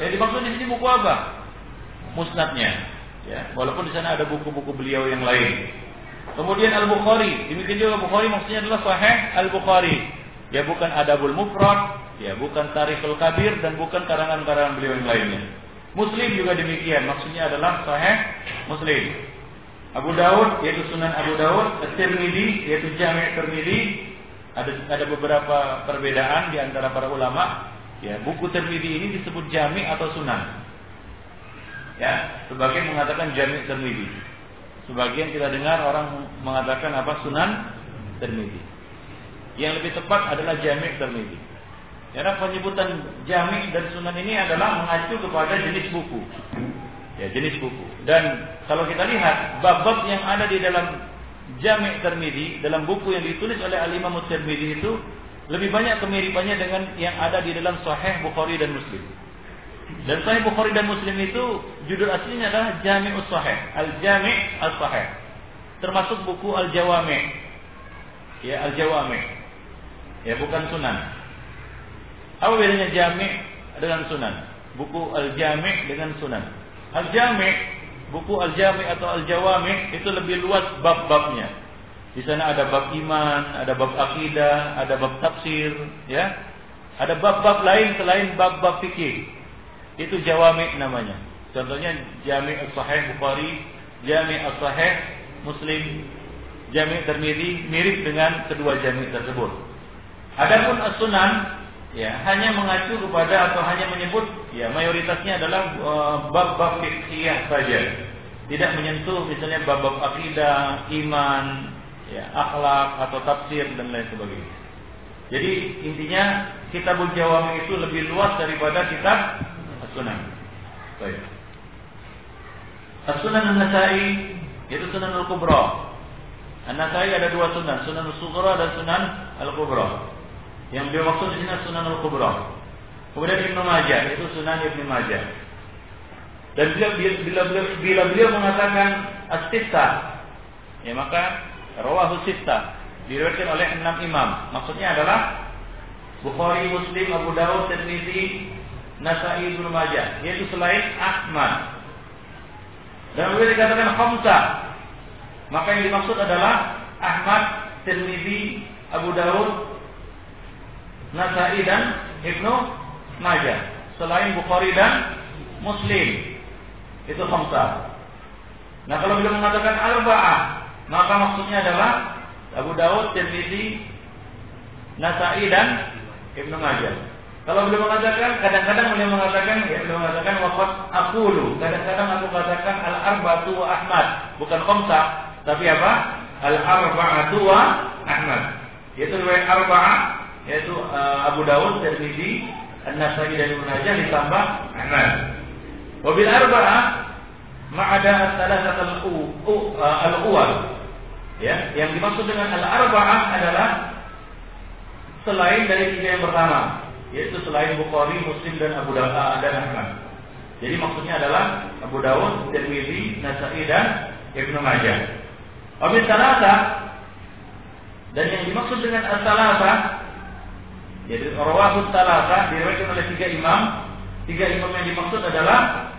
Ya dimaksud di sini buku apa? Musnadnya. Ya, walaupun di sana ada buku-buku beliau yang lain. Kemudian Al-Bukhari, demikian juga Bukhari maksudnya adalah Sahih Al-Bukhari. Ya bukan Adabul Mufrad, ya bukan Tarikhul Kabir dan bukan karangan-karangan beliau yang lainnya. Muslim juga demikian, maksudnya adalah Sahih Muslim. Abu Daud yaitu Sunan Abu Daud, At-Tirmidzi yaitu Jami' Tirmidzi. Ada ada beberapa perbedaan di antara para ulama. Ya, buku Tirmidzi ini disebut Jami' atau Sunan. Ya, sebagai mengatakan Jami' Tirmidzi. Sebagian kita dengar orang mengatakan apa Sunan Tirmidzi. Yang lebih tepat adalah Jami' Tirmidzi. Karena penyebutan Jami' dan Sunan ini adalah mengacu kepada jenis buku. Ya, jenis buku. Dan kalau kita lihat bab-bab yang ada di dalam Jami' Tirmidzi dalam buku yang ditulis oleh Al-Imam Tirmidzi itu lebih banyak kemiripannya dengan yang ada di dalam Sahih Bukhari dan Muslim. Dan Sahih Bukhari dan Muslim itu judul aslinya adalah Jami'us Sahih, Al-Jami' As-Sahih. Termasuk buku Al-Jawami'. Ya, Al-Jawami'. Ya, bukan Sunan. Apa bedanya Jami' dengan Sunan? Buku Al-Jami' dengan Sunan. Al-Jami' buku Al-Jami atau Al-Jawami itu lebih luas bab-babnya. Di sana ada bab iman, ada bab akidah, ada bab tafsir, ya. Ada bab-bab lain selain bab-bab fikih. Itu jawami namanya. Contohnya Jami As-Sahih Bukhari, Jami As-Sahih Muslim, Jami Tirmidzi mirip dengan kedua jami tersebut. Adapun As-Sunan ya hanya mengacu kepada atau hanya menyebut ya mayoritasnya adalah uh, bab-bab fikih saja. Tidak menyentuh misalnya bab-bab akidah, iman, ya, akhlak atau tafsir dan lain sebagainya. Jadi intinya kitab Jawami itu lebih luas daripada kitab As-Sunan. Baik. As-Sunan An-Nasai itu Sunan Al-Kubra. An-Nasai ada dua sunan, Sunan Al-Sughra dan Sunan Al-Kubra. Yang beliau maksud di sini Sunan Al-Kubra. Kemudian Ibnu Majah itu Sunan Ibnu Majah. Dan bila bila bila, bila beliau mengatakan as-sittah, ya maka rawahu sittah diriwayatkan oleh enam imam. Maksudnya adalah Bukhari, Muslim, Abu Dawud, Tirmizi, Nasai, Ibnu Majah. Yaitu selain Ahmad. Dan boleh dikatakan khamsa. Maka yang dimaksud adalah Ahmad, Tirmizi, Abu Dawud, Nasai dan Ibnu Majah. Selain Bukhari dan Muslim. Itu khamsa. Nah kalau beliau mengatakan arba'ah, maka maksudnya adalah Abu Dawud, Tirmizi, Nasai dan Ibnu Majah. Kalau beliau mengatakan, kadang-kadang beliau mengatakan, ya beliau mengatakan wafat akulu. Kadang-kadang aku katakan al arba'atu wa Ahmad, bukan khamsa, tapi apa? Al arba'atu wa Ahmad. Yaitu riwayat arba'ah, yaitu uh, Abu Dawud, Tirmizi, An-Nasai dan Ibnu Majah ditambah Ahmad. Wabil arba'ah ma'ada salasat al-uwal Ya, yang dimaksud dengan al-arba'ah adalah selain dari tiga yang pertama, yaitu selain Bukhari, Muslim dan Abu Dawud ah, dan Ahmad. Jadi maksudnya adalah Abu Dawud, Tirmidzi, Nasa'i dan Ibnu Majah. Wabil salasa dan yang dimaksud dengan as-salasa yaitu rawahus salasa diriwayatkan oleh tiga imam. Tiga imam yang dimaksud adalah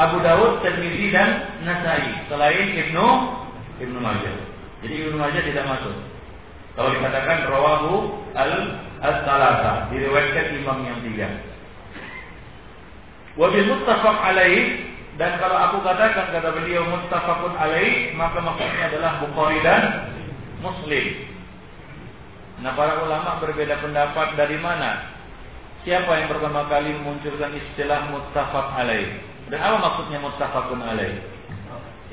Abu Dawud, Tirmidzi dan Nasa'i selain Ibnu Ibnu Majah. Jadi Ibnu Majah tidak masuk. Kalau dikatakan rawahu al as-salasa, diriwayatkan imam yang tiga. Wa bil muttafaq alaih dan kalau aku katakan kata beliau muttafaqun alaih, maka maksudnya adalah Bukhari dan Muslim. Nah, para ulama berbeda pendapat dari mana? Siapa yang pertama kali memunculkan istilah muttafaq alaih? Dan apa maksudnya muttafaqun alaih?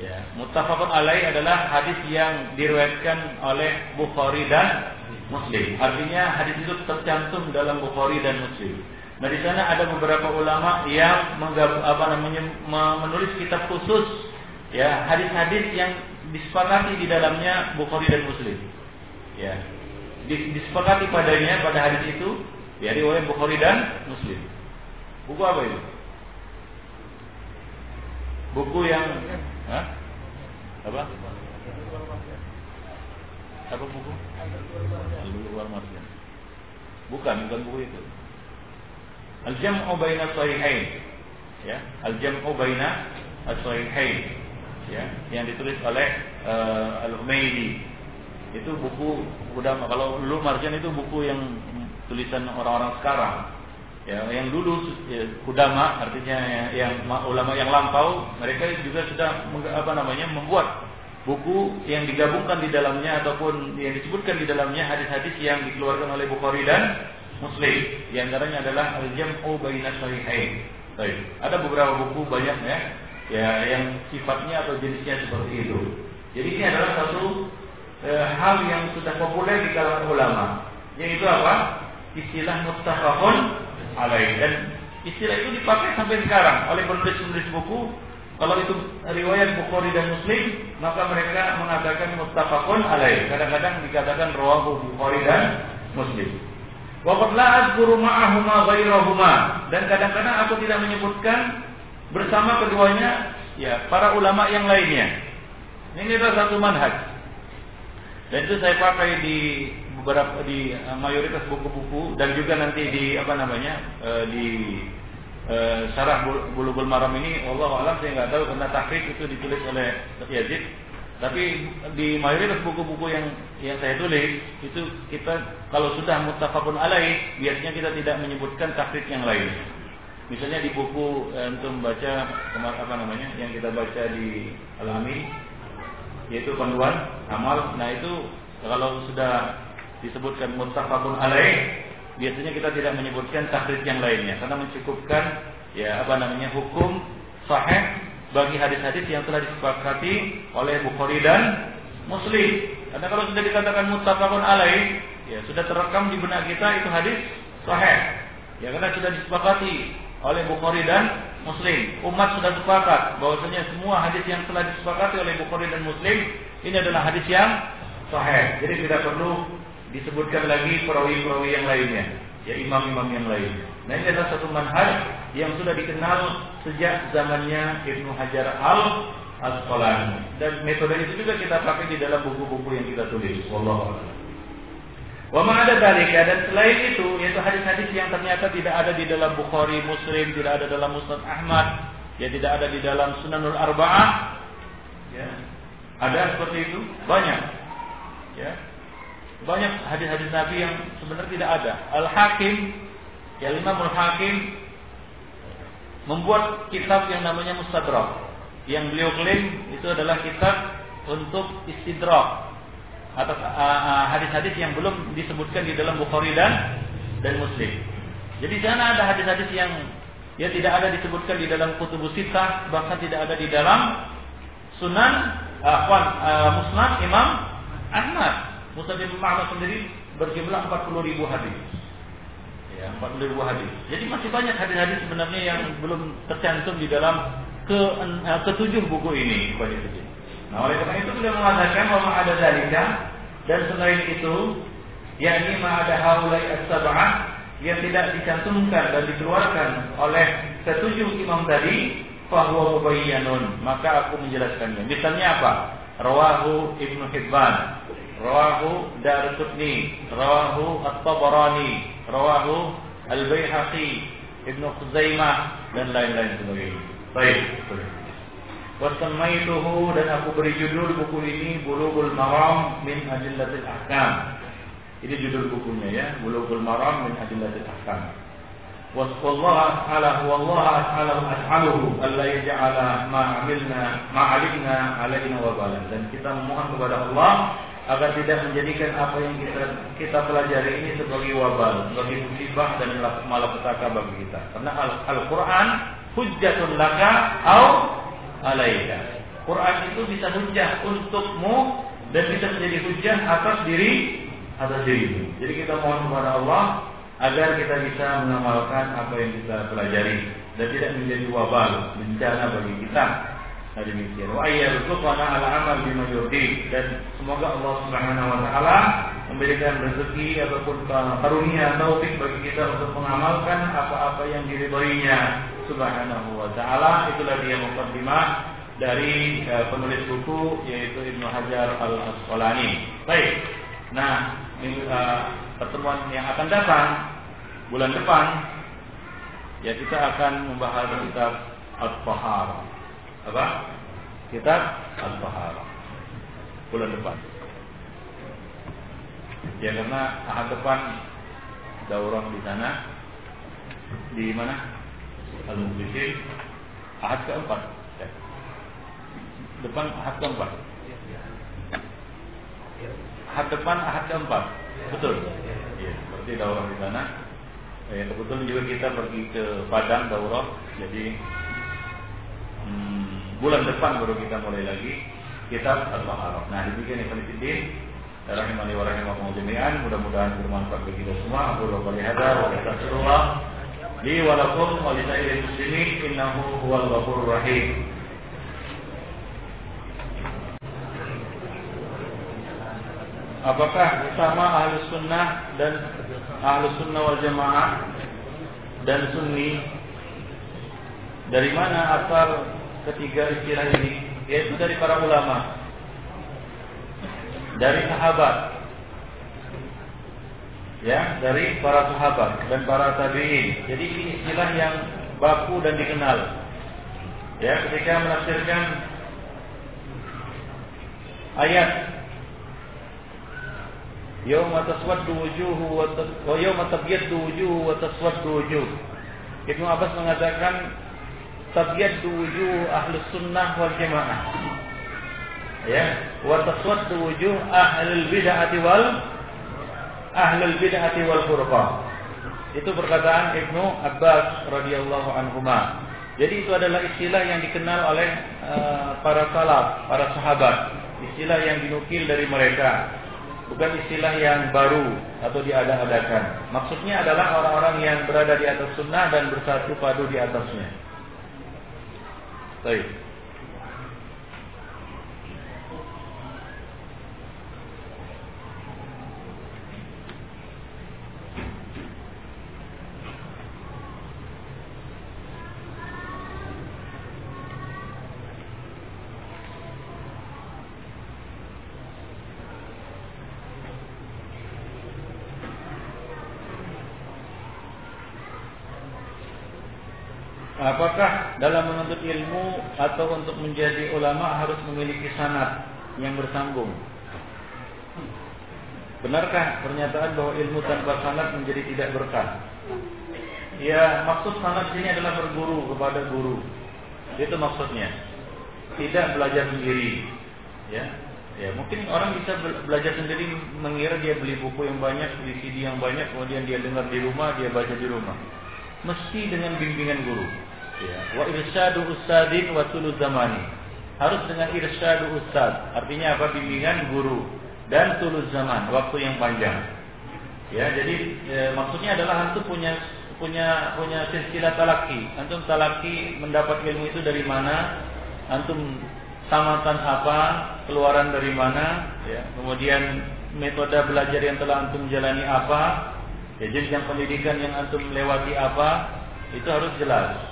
Ya, muttafaqun alaih adalah hadis yang diriwayatkan oleh Bukhari dan Muslim. Artinya hadis itu tercantum dalam Bukhari dan Muslim. Nah di sana ada beberapa ulama yang menggab, apa namanya menulis kitab khusus ya hadis-hadis yang disepakati di dalamnya Bukhari dan Muslim. Ya. Disepakati padanya pada hadis itu ya oleh Bukhari dan Muslim. Buku apa itu? Buku yang Hah? Apa? Apa buku? Al-Luar Marjan. Bukan, bukan buku itu. Al-Jam'u baina sahihain. Ya, Al-Jam'u baina as-sahihain. Ya, yang ditulis oleh uh, Al-Humaydi. Itu buku udah kalau lu Marjan itu buku yang tulisan orang-orang sekarang Ya, yang dulu ya, udama artinya ya, yang ulama yang lampau mereka juga sudah apa namanya membuat buku yang digabungkan di dalamnya ataupun yang disebutkan di dalamnya hadis-hadis yang dikeluarkan oleh Bukhari dan Muslim. Di antaranya adalah Al-Jam'u Baina Sahihain. Baik. Ada beberapa buku banyak ya, ya yang sifatnya atau jenisnya seperti itu. Jadi ini adalah satu e, hal yang sudah populer di kalangan ulama. Yaitu apa? Istilah muttafaqun alaih dan istilah itu dipakai sampai sekarang oleh penulis-penulis buku kalau itu riwayat Bukhari dan Muslim maka mereka mengatakan muttafaqun alaih kadang-kadang dikatakan rawahu Bukhari dan Muslim Waqad la azkuru ma'ahuma dan kadang-kadang aku tidak menyebutkan bersama keduanya ya para ulama yang lainnya. Ini adalah satu manhaj. Dan itu saya pakai di beberapa di uh, mayoritas buku-buku dan juga nanti di apa namanya uh, di uh, syarah Bulughul Maram ini Allah alam saya nggak tahu karena tahrif itu ditulis oleh Yazid tapi di mayoritas buku-buku yang yang saya tulis itu kita kalau sudah muttafaqun alaih biasanya kita tidak menyebutkan tahrif yang lain. Misalnya di buku eh, untuk membaca apa namanya yang kita baca di Alami yaitu panduan amal. Nah itu kalau sudah disebutkan muttafaqun alaih biasanya kita tidak menyebutkan tahrif yang lainnya karena mencukupkan ya apa namanya hukum sahih bagi hadis-hadis yang telah disepakati oleh Bukhari dan Muslim. Karena kalau sudah dikatakan muttafaqun alaih, ya sudah terekam di benak kita itu hadis sahih. Ya karena sudah disepakati oleh Bukhari dan Muslim. Umat sudah sepakat bahwasanya semua hadis yang telah disepakati oleh Bukhari dan Muslim ini adalah hadis yang sahih. Jadi tidak perlu disebutkan lagi perawi-perawi yang lainnya, ya imam-imam yang lain. Nah ini adalah satu manhaj yang sudah dikenal sejak zamannya Ibnu Hajar al Asqalani dan metode itu juga kita pakai di dalam buku-buku yang kita tulis. Wallahu a'lam. Wa ada dalika dan selain itu yaitu hadis-hadis yang ternyata tidak ada di dalam Bukhari, Muslim, tidak ada dalam Musnad Ahmad, ya tidak ada di dalam Sunanul Arba'ah. Ya. Ada seperti itu? Banyak. Ya. Banyak hadis-hadis Nabi yang sebenarnya tidak ada. Al-Hakim, ya Imam Al-Hakim membuat kitab yang namanya Mustadrak. Yang beliau klaim itu adalah kitab untuk istidrak atas hadis-hadis yang belum disebutkan di dalam Bukhari dan dan Muslim. Jadi di sana ada hadis-hadis yang ya tidak ada disebutkan di dalam Kutubus Sittah, bahkan tidak ada di dalam Sunan uh, uh, Musnad Imam Ahmad. Musnad Imam Ahmad sendiri berjumlah 40 ribu hadis ya 40 ribu hadis. Jadi masih banyak hadis-hadis sebenarnya yang belum tercantum di dalam ke uh, ketujuh buku ini banyak. Nah oleh karena itu beliau mengatakan bahwa ada dalika dan selain itu yakni ma ada haulai as-sab'ah yang tidak dicantumkan dan dikeluarkan oleh ketujuh imam tadi bahwa mubayyanun maka aku menjelaskannya. Misalnya apa? Rawahu Ibnu Hibban rawahu Darqutni, rawahu At-Tabarani, rawahu Al-Baihaqi, Ibnu Khuzaimah dan lain-lain sebagainya. Baik. Wasamaituhu dan aku beri judul buku ini Bulughul Maram min Adillatil Ahkam. Ini judul bukunya ya, Bulughul Maram min Adillatil Ahkam. Wasfallah ta'ala wallah as'alahu as'aluhu alla yaj'ala ma 'amilna ma 'alimna alaina. Dan kita memohon kepada Allah agar tidak menjadikan apa yang kita kita pelajari ini sebagai wabal, sebagai musibah dan malapetaka bagi kita. Karena Al-Qur'an hujjatun laka au alaika. Quran itu bisa hujjah untukmu dan bisa menjadi hujjah atas diri atas dirimu. Jadi kita mohon kepada Allah agar kita bisa mengamalkan apa yang kita pelajari dan tidak menjadi wabal, bencana bagi kita. Nah demikian. Wa ayyarzuqana ala amal bima dan semoga Allah Subhanahu wa taala memberikan rezeki ataupun karunia taufik bagi kita untuk mengamalkan apa-apa yang diridhoinya Subhanahu wa taala. Itulah dia mukadimah dari uh, penulis buku yaitu Ibnu Hajar Al Asqalani. Baik. Nah, ini, uh, pertemuan yang akan datang bulan depan ya kita akan membahas kitab Al-Tahara apa? Kitab Al-Taharah. Bulan depan. Ya karena ahad depan daurah di sana di mana? Al-Mublishin ahad keempat. Ya. Depan ahad keempat. Ahad depan ahad keempat. Betul. Iya, berarti daurah di sana. Ya, kebetulan juga kita pergi ke Padang daurah, jadi hmm, bulan depan baru kita mulai lagi kitab Al-Maharab. Nah, demikian yang Fiddin. Rahimani wa rahimakumullah jami'an. Mudah-mudahan bermanfaat bagi kita semua. Aku lupa hadza wa astaghfirullah li wa lakum wa li sa'iril muslimin innahu huwal ghafurur rahim. Apakah sama ahli sunnah dan ahli sunnah wal jamaah dan sunni? Dari mana asal ketiga istilah ini? Yaitu dari para ulama. Dari sahabat ya dari para sahabat dan para tabi'in jadi ini istilah yang baku dan dikenal. Ya, ketika menafsirkan ayat Yauma taswaddu wujuhu wa yauma tabyaddu wujuhu wa taswaddu wujuh. Ibnu Abbas mengatakan tabyaddu wujuh ahli sunnah wal jamaah. Ya, wa taswaddu wujuh ahli bid'ah wal ahli bid'ah wal furqah. Itu perkataan Ibnu Abbas radhiyallahu anhuma. Jadi itu adalah istilah yang dikenal oleh uh, para salaf, para sahabat. Istilah yang dinukil dari mereka. Bukan istilah yang baru atau diada-adakan. Maksudnya adalah orang-orang yang berada di atas sunnah dan bersatu padu di atasnya. Baik. Apakah dalam menuntut ilmu atau untuk menjadi ulama harus memiliki sanat yang bersambung? Benarkah pernyataan bahwa ilmu tanpa sanat menjadi tidak berkah? Ya, maksud sanat sini adalah berguru kepada guru. Itu maksudnya. Tidak belajar sendiri. Ya. Ya, mungkin orang bisa belajar sendiri mengira dia beli buku yang banyak, beli CD yang banyak, kemudian dia dengar di rumah, dia baca di rumah. Mesti dengan bimbingan guru. Ya. Wa irsyadu ustadin wa tulu zamani. Harus dengan irsyadu ustad. Artinya apa? Bimbingan guru dan tulus zaman, waktu yang panjang. Ya, jadi e, maksudnya adalah antum punya punya punya silsilah talaki. Antum talaki mendapat ilmu itu dari mana? Antum tamatan apa? Keluaran dari mana? Ya, kemudian metode belajar yang telah antum jalani apa? Ya, jenjang pendidikan yang antum lewati apa? Itu harus jelas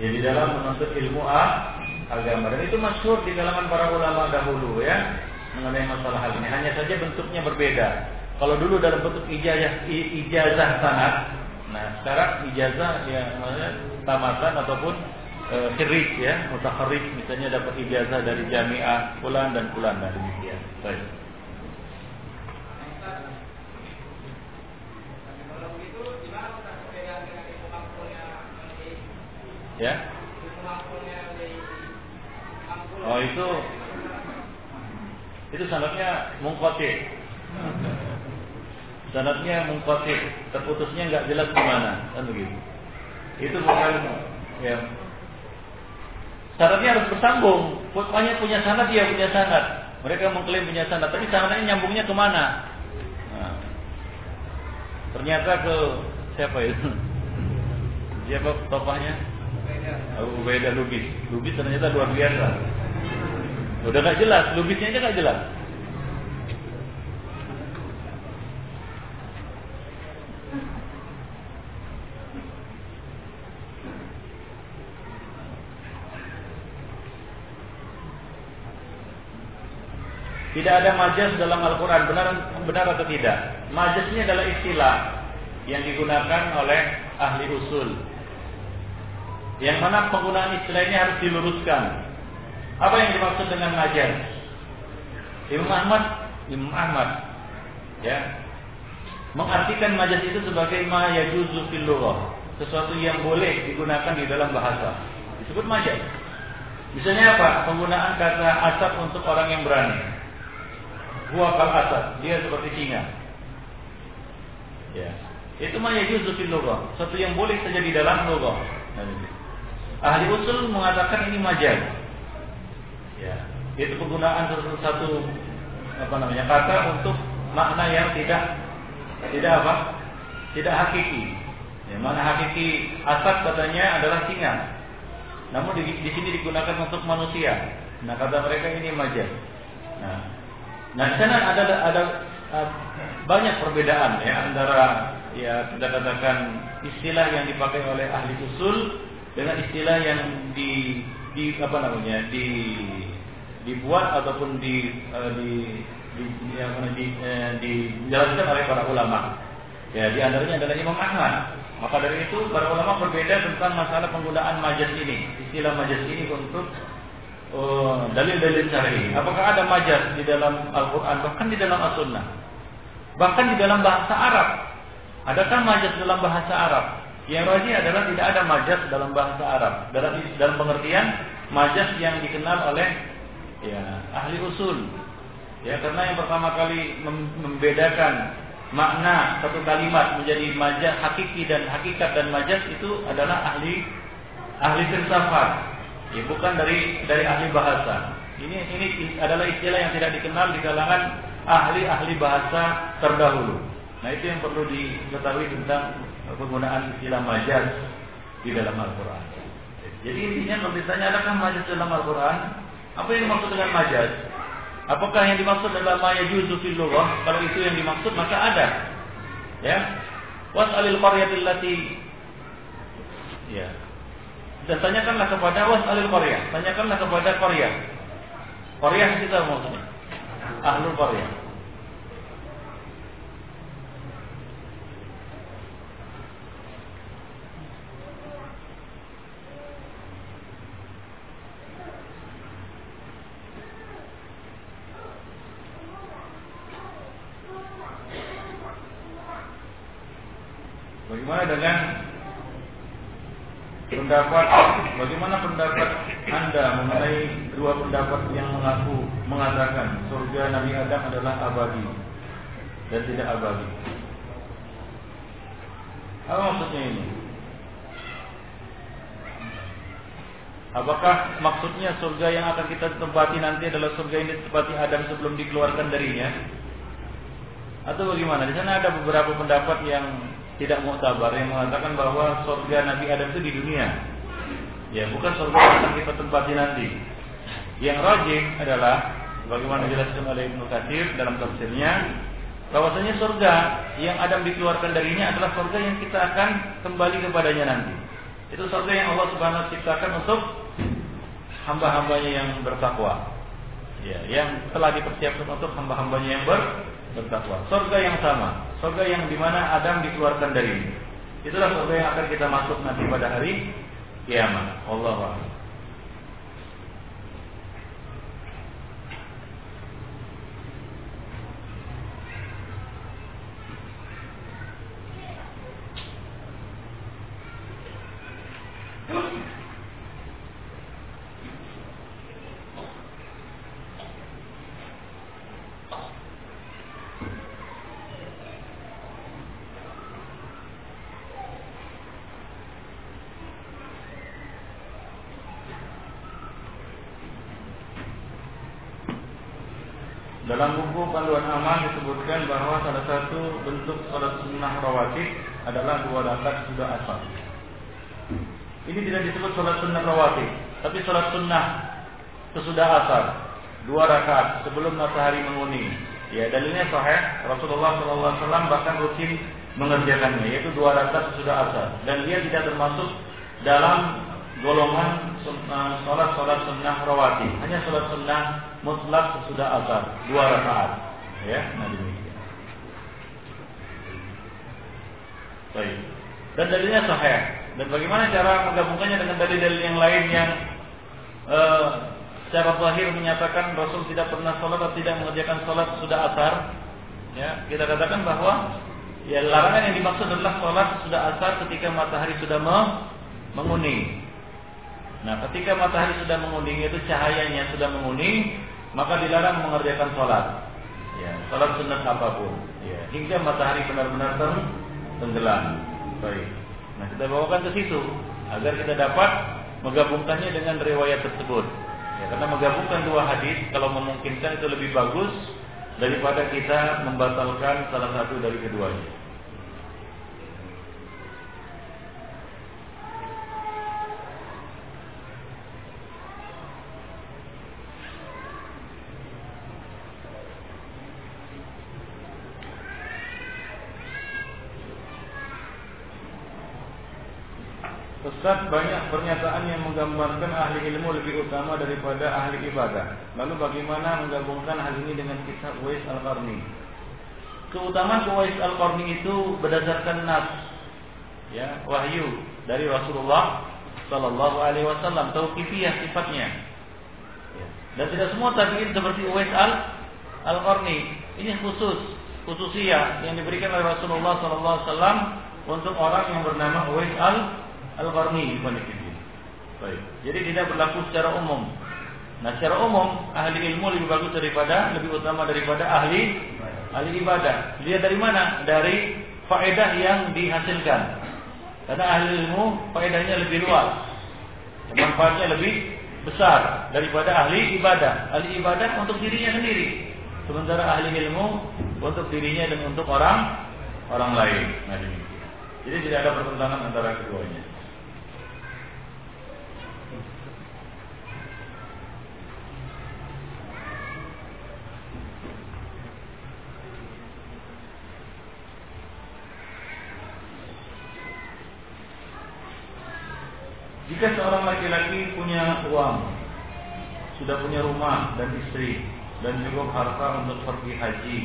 ya di dalam menuntut ilmu ah, agama. Dan itu masyhur di kalangan para ulama dahulu ya mengenai masalah hal ini. Hanya saja bentuknya berbeda. Kalau dulu dalam bentuk ijazah ijazah sanad nah sekarang ijazah ya maksudnya tamatan ataupun e, khirik ya mutakharrij misalnya dapat ijazah dari jamiah pulan dan pulan dan demikian. Baik Ya. Oh itu itu sanadnya mungkotir. Sanadnya mungkotir, terputusnya nggak jelas ke mana, kan begitu. Itu bukan ya. Sanadnya harus bersambung. Pokoknya punya sanad dia punya sanad. Mereka mengklaim punya sanad, tapi sanadnya nyambungnya ke mana? Nah, ternyata ke siapa itu? Siapa tokohnya? Abu Ubaidah Lubis. Lubis ternyata luar biasa. Udah gak jelas, Lubisnya aja gak jelas. Tidak ada majas dalam Al-Quran benar benar atau tidak? Majas ini adalah istilah yang digunakan oleh ahli usul yang mana penggunaan istilah ini harus diluruskan. Apa yang dimaksud dengan majaz? Imam Ahmad, Imam Ahmad, ya, mengartikan majaz itu sebagai ma yajuzu sesuatu yang boleh digunakan di dalam bahasa. Disebut majaz. Misalnya apa? Penggunaan kata asap untuk orang yang berani. Gua kal asap, dia seperti singa. Ya. Itu ma yajuzu fil sesuatu yang boleh saja di dalam lughah. Ahli usul mengatakan ini majaz. Ya, itu penggunaan satu, satu apa namanya kata untuk makna yang tidak tidak apa? Tidak hakiki. Ya, mana hakiki asap katanya adalah singa. Namun di, di sini digunakan untuk manusia. Nah kata mereka ini majaz. Nah, nah di sana ada ada uh, banyak perbedaan ya antara ya kita katakan istilah yang dipakai oleh ahli usul dengan istilah yang di di apa namanya di dibuat ataupun di uh, di di, di, uh, dijelaskan oleh para ulama. Ya, di antaranya adalah Imam Ahmad. Maka dari itu para ulama berbeda tentang masalah penggunaan majas ini, istilah majas ini untuk uh, dalil-dalil syar'i. Apakah ada majas di dalam Al-Qur'an bahkan di dalam As-Sunnah? Bahkan di dalam bahasa Arab. Adakah majas dalam bahasa Arab? Yang rajin adalah tidak ada majas dalam bahasa Arab. Dalam dalam pengertian majas yang dikenal oleh ya ahli usul. Ya, karena yang pertama kali membedakan makna satu kalimat menjadi majas hakiki dan hakikat dan majas itu adalah ahli ahli filsafat. Ya, bukan dari dari ahli bahasa. Ini ini adalah istilah yang tidak dikenal di kalangan ahli-ahli bahasa terdahulu. Nah, itu yang perlu diketahui tentang penggunaan istilah majas di dalam Al-Qur'an. Jadi intinya kalau ditanya adakah majas dalam Al-Quran? Apa yang dimaksud dengan majas? Apakah yang dimaksud adalah maya juzu fil Kalau itu yang dimaksud maka ada. Ya. Was'alil qaryatil lati Ya. Dan tanyakanlah kepada was'alil qaryah. Tanyakanlah kepada qaryah. Qaryah kita maksudnya. Ahlul qaryah. Bagaimana dengan pendapat bagaimana pendapat Anda mengenai dua pendapat yang mengaku mengatakan surga Nabi Adam adalah abadi dan tidak abadi? Apa maksudnya ini? Apakah maksudnya surga yang akan kita tempati nanti adalah surga yang ditempati Adam sebelum dikeluarkan darinya? Atau bagaimana? Di sana ada beberapa pendapat yang tidak muktabar yang mengatakan bahwa surga Nabi Adam itu di dunia. Ya, bukan surga yang kita tempati nanti. Yang rajin adalah bagaimana dijelaskan oleh Ibnu Katsir dalam tafsirnya bahwasanya surga yang Adam dikeluarkan darinya adalah surga yang kita akan kembali kepadanya nanti. Itu surga yang Allah Subhanahu ciptakan untuk hamba-hambanya yang bertakwa. Ya, yang telah dipersiapkan untuk hamba-hambanya yang ber bertakwa. Surga yang sama, surga yang di mana Adam dikeluarkan dari ini. Itulah surga yang akan kita masuk nanti pada hari kiamat. Allah Dalam buku panduan amal disebutkan bahwa salah satu bentuk sholat sunnah rawatib adalah dua rakaat sudah asal. Ini tidak disebut sholat sunnah rawatib, tapi sholat sunnah sesudah asar dua rakaat sebelum matahari menguning. Ya dalilnya sahih Rasulullah SAW bahkan rutin mengerjakannya yaitu dua rakaat sesudah asar dan dia tidak termasuk dalam golongan sholat-sholat sunnah rawatib. Hanya sholat sunnah mutlak sesudah asar dua rakaat. Ya, nah demikian. Baik. Dan dalilnya sahih. Dan bagaimana cara menggabungkannya dengan dalil-dalil yang lain yang uh, secara zahir menyatakan Rasul tidak pernah sholat atau tidak mengerjakan sholat sudah asar? Ya, kita katakan bahwa ya larangan yang dimaksud adalah sholat sudah asar ketika matahari sudah menguning. Nah, ketika matahari sudah menguning itu cahayanya sudah menguning, maka dilarang mengerjakan sholat. Ya, sholat sunat apa pun. Ya, hingga matahari benar-benar tenggelam. Baik. Nah, kita bawakan ke situ agar kita dapat menggabungkannya dengan riwayat tersebut. Ya, karena menggabungkan dua hadis kalau memungkinkan itu lebih bagus daripada kita membatalkan salah satu dari keduanya. Ustaz banyak pernyataan yang menggambarkan ahli ilmu lebih utama daripada ahli ibadah. Lalu bagaimana menggabungkan hal ini dengan kisah Uwais Al-Qarni? Keutamaan Uwais Al-Qarni itu berdasarkan nas. ya wahyu dari Rasulullah Sallallahu Alaihi Wasallam tauqifiyah sifatnya. Ya. Dan tidak semua tabiin seperti Uwais al al Qarni. Ini khusus khususiyah yang diberikan oleh Rasulullah Sallallahu Alaihi Wasallam untuk orang yang bernama Uwais al al Qarni. Baik. Jadi tidak berlaku secara umum. Nah, secara umum ahli ilmu lebih bagus daripada lebih utama daripada ahli ahli ibadah. Dia dari mana? Dari faedah yang dihasilkan. Karena ahli ilmu faedahnya lebih luas. Manfaatnya lebih besar daripada ahli ibadah. Ahli ibadah untuk dirinya sendiri. Sementara ahli ilmu untuk dirinya dan untuk orang orang lain. Nah, Jadi tidak ada pertentangan antara keduanya. Jika seorang laki-laki punya uang, sudah punya rumah dan istri, dan cukup harta untuk pergi haji,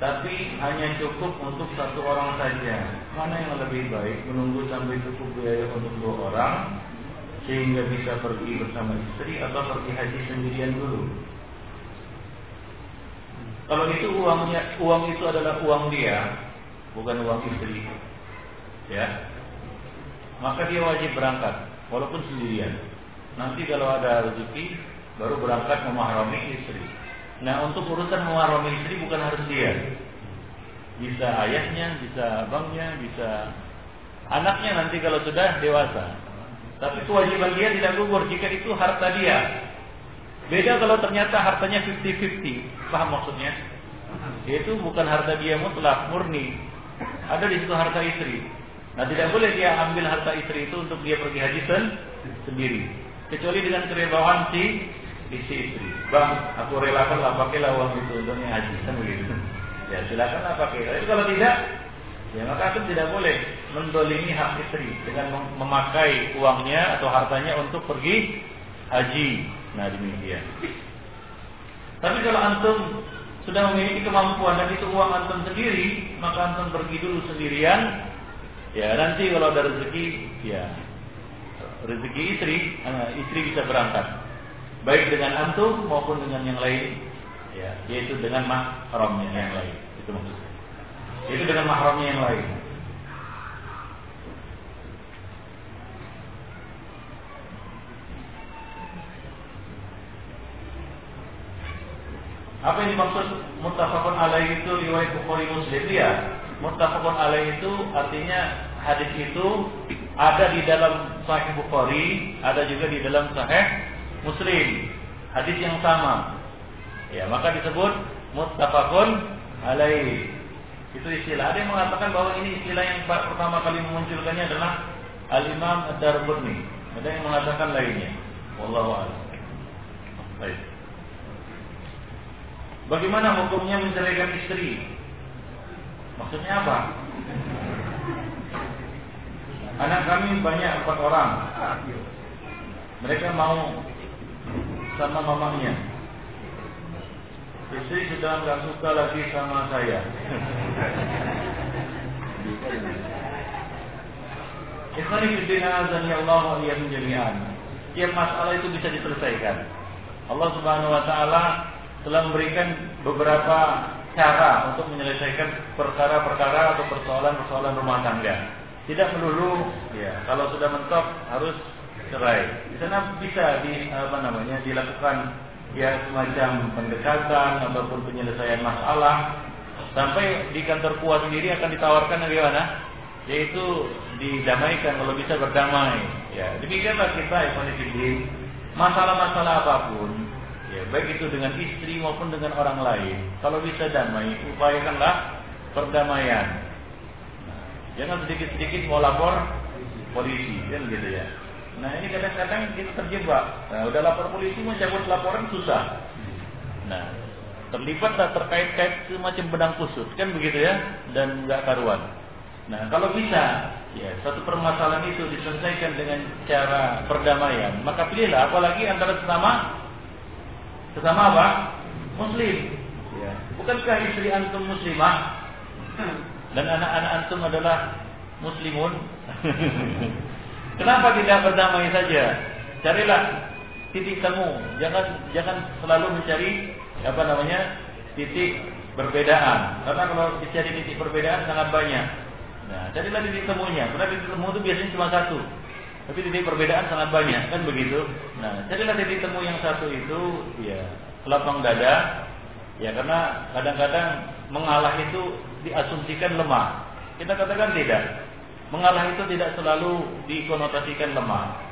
tapi hanya cukup untuk satu orang saja, mana yang lebih baik menunggu sampai cukup biaya untuk dua orang, sehingga bisa pergi bersama istri atau pergi haji sendirian dulu? Kalau itu uangnya, uang itu adalah uang dia, bukan uang istri, ya maka dia wajib berangkat walaupun sendirian. Nanti kalau ada rezeki baru berangkat memahrami istri. Nah untuk urusan memahrami istri bukan harus dia. Bisa ayahnya, bisa abangnya, bisa anaknya nanti kalau sudah dewasa. Tapi kewajiban dia tidak gugur jika itu harta dia. Beda kalau ternyata hartanya 50-50. Paham maksudnya? Itu bukan harta dia mutlak, murni. Ada di situ harta istri. Nah tidak boleh dia ambil harta istri itu untuk dia pergi haji sen sendiri. Kecuali dengan kerelaan si istri istri. Bang, aku relakan lah pakailah uang itu untuk haji kan begitu. Ya silakan lah pakai. Tapi kalau tidak, ya maka aku tidak boleh mendolimi hak istri dengan memakai uangnya atau hartanya untuk pergi haji. Nah demikian. Tapi kalau antum sudah memiliki kemampuan dan itu uang antum sendiri, maka antum pergi dulu sendirian Ya nanti kalau ada rezeki, ya rezeki istri, uh, istri bisa berangkat, baik dengan antum maupun dengan yang lain, ya, yaitu dengan mahramnya yang lain. Itu maksudnya. Itu dengan mahramnya yang lain. Apa yang dimaksud muttafaqun alaihi itu riwayat Bukhari Muslim ya? Muttafaqun alaih itu artinya hadis itu ada di dalam Sahih Bukhari, ada juga di dalam Sahih Muslim. Hadis yang sama. Ya, maka disebut muttafaqun alaih. Itu istilah. Ada yang mengatakan bahwa ini istilah yang pertama kali memunculkannya adalah Al-Imam Ad-Darqutni. Ada yang mengatakan lainnya. Wallahu a'lam. Baik. Bagaimana hukumnya menceraikan istri Maksudnya apa? Anak kami banyak empat orang. Mereka mau sama mamanya. Istri sudah nggak suka lagi sama saya. Ikhwani fiddina azani Allah wa jami'an. Ya masalah itu bisa diselesaikan. Allah Subhanahu wa taala telah memberikan beberapa cara untuk menyelesaikan perkara-perkara atau persoalan-persoalan rumah tangga. Tidak melulu ya kalau sudah mentok harus cerai. Di sana bisa di apa namanya dilakukan ya semacam pendekatan ataupun penyelesaian masalah sampai di kantor kuat sendiri akan ditawarkan bagaimana? Yaitu didamaikan kalau bisa berdamai. Ya, demikianlah kita Ikhwan Masalah-masalah apa pun baik itu dengan istri maupun dengan orang lain. Kalau bisa damai, upayakanlah perdamaian. Nah, jangan sedikit-sedikit mau lapor polisi, kan gitu ya. Nah ini kadang-kadang kita terjebak. Nah, udah lapor polisi mencabut laporan susah. Nah, terlibat tak terkait-kait semacam benang kusut, kan begitu ya, dan nggak karuan. Nah, kalau bisa, ya satu permasalahan itu diselesaikan dengan cara perdamaian, maka pilihlah, apalagi antara sesama Sesama apa? Muslim. Ya. Bukankah istri antum muslimah? Dan anak-anak antum adalah muslimun. Kenapa tidak berdamai saja? Carilah titik temu. Jangan jangan selalu mencari apa namanya titik perbedaan. Karena kalau dicari titik perbedaan sangat banyak. Nah, carilah titik temunya. Karena titik temu itu biasanya cuma satu. Tapi titik perbedaan sangat banyak, kan begitu? Nah, carilah titik temu yang satu itu, ya lapang dada. Ya, karena kadang-kadang mengalah itu diasumsikan lemah. Kita katakan tidak. Mengalah itu tidak selalu dikonotasikan lemah.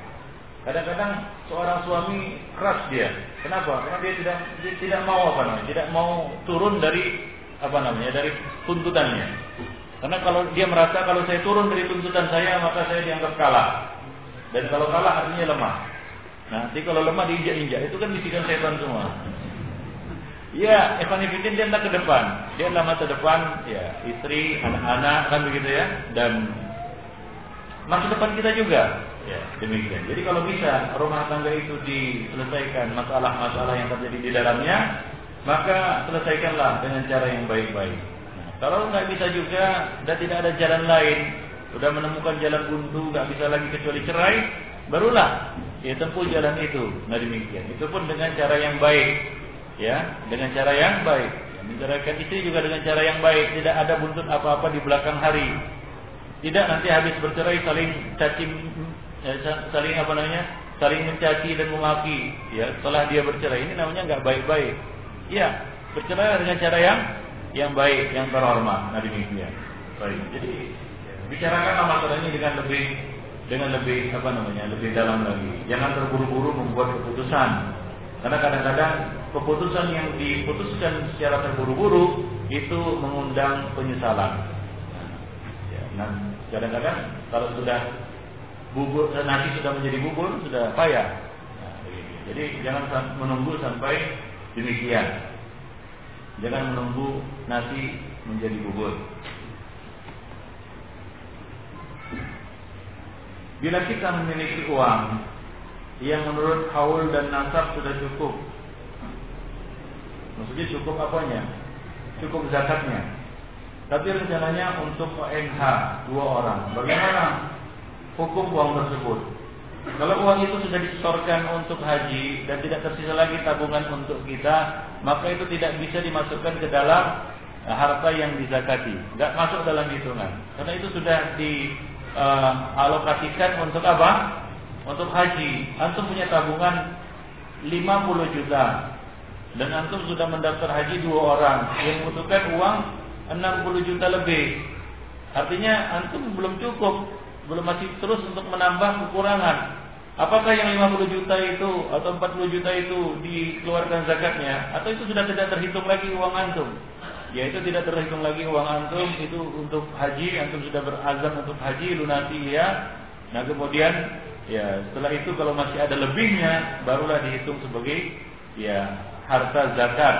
Kadang-kadang seorang suami keras dia. Kenapa? Karena dia tidak dia tidak mau apa namanya, tidak mau turun dari apa namanya, dari tuntutannya. Karena kalau dia merasa kalau saya turun dari tuntutan saya, maka saya dianggap kalah. Dan kalau kalah artinya lemah. Nah, nanti kalau lemah diinjak-injak, itu kan bisikan setan semua. Ya, Evan Fitin dia ke depan. Dia adalah masa depan, ya istri, anak-anak kan begitu ya, dan masa depan kita juga. Ya, demikian. Jadi kalau bisa rumah tangga itu diselesaikan masalah-masalah yang terjadi di dalamnya, maka selesaikanlah dengan cara yang baik-baik. Nah, kalau nggak bisa juga dan tidak ada jalan lain, sudah menemukan jalan buntu, nggak bisa lagi kecuali cerai, barulah ya tempuh jalan itu. Nah demikian. Itu pun dengan cara yang baik ya dengan cara yang baik. Menceraikan istri juga dengan cara yang baik. Tidak ada buntut apa-apa di belakang hari. Tidak nanti habis bercerai saling caci eh, saling apa namanya saling mencaci dan memaki ya setelah dia bercerai. Ini namanya nggak baik-baik. Ya bercerai dengan cara yang yang baik yang terhormat. Nah demikian. Baik. Jadi bicarakanlah masalah ini dengan lebih dengan lebih apa namanya lebih dalam lagi jangan terburu-buru membuat keputusan karena kadang-kadang keputusan yang diputuskan secara terburu-buru itu mengundang penyesalan. Ya, nah, kadang-kadang kalau sudah bubur eh, nasi sudah menjadi bubur sudah payah. Nah, jadi jangan menunggu sampai demikian. Jangan menunggu nasi menjadi bubur. Bila kita memiliki uang, yang menurut haul dan nasab sudah cukup. Maksudnya cukup apanya? Cukup zakatnya. Tapi rencananya untuk ONH dua orang. Bagaimana hukum uang tersebut? Kalau uang itu sudah disetorkan untuk haji dan tidak tersisa lagi tabungan untuk kita, maka itu tidak bisa dimasukkan ke dalam eh, harta yang dizakati. Tidak masuk dalam hitungan. Karena itu sudah dialokasikan uh, untuk apa? untuk haji, antum punya tabungan 50 juta dan antum sudah mendaftar haji dua orang yang membutuhkan uang 60 juta lebih. Artinya antum belum cukup, belum masih terus untuk menambah kekurangan. Apakah yang 50 juta itu atau 40 juta itu dikeluarkan zakatnya atau itu sudah tidak terhitung lagi uang antum? Ya itu tidak terhitung lagi uang antum itu untuk haji antum sudah berazam untuk haji lunasi ya. Nah kemudian Ya, setelah itu kalau masih ada lebihnya barulah dihitung sebagai ya harta zakat.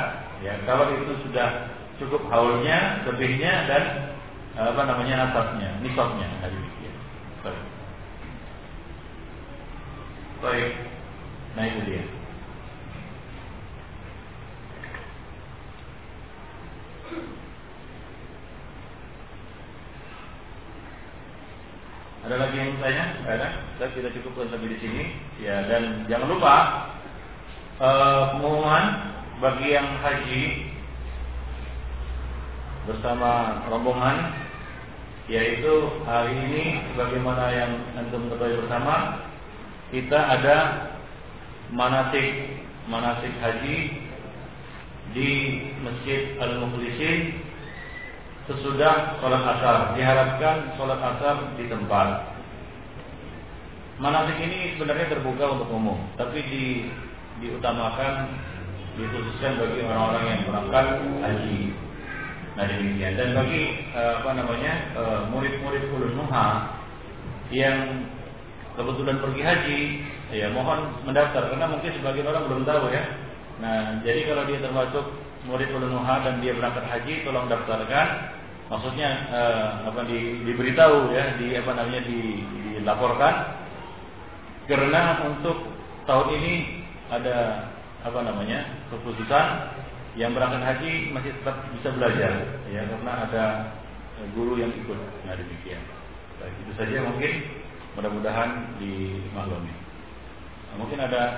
Ya, kalau itu sudah cukup haulnya, lebihnya dan apa namanya nasabnya, nisabnya hari ini. Baik. Baik. Nah itu dia. Ada lagi yang tanya? Ada? Kita kita cukupkan sampai di sini. Ya dan jangan lupa uh, pengumuman bagi yang haji bersama rombongan yaitu hari ini sebagaimana yang antum ketahui bersama kita ada manasik manasik haji di Masjid Al-Mukhlisin sesudah sholat asar. Diharapkan sholat asar di tempat. Manasik ini sebenarnya terbuka untuk umum, tapi di, diutamakan dikhususkan bagi orang-orang yang berangkat haji. Nah demikian dan bagi uh, apa namanya uh, murid-murid ulun nuha yang kebetulan pergi haji, ya mohon mendaftar karena mungkin sebagian orang belum tahu ya. Nah jadi kalau dia termasuk murid nuha dan dia berangkat haji tolong daftarkan. Maksudnya eh, apa di, diberitahu ya di apa namanya di, dilaporkan. Karena untuk tahun ini ada apa namanya keputusan yang berangkat haji masih tetap bisa belajar ya karena ada guru yang ikut. Nah demikian. Baik, itu saja mungkin. Mudah-mudahan dimaklumi. Mungkin ada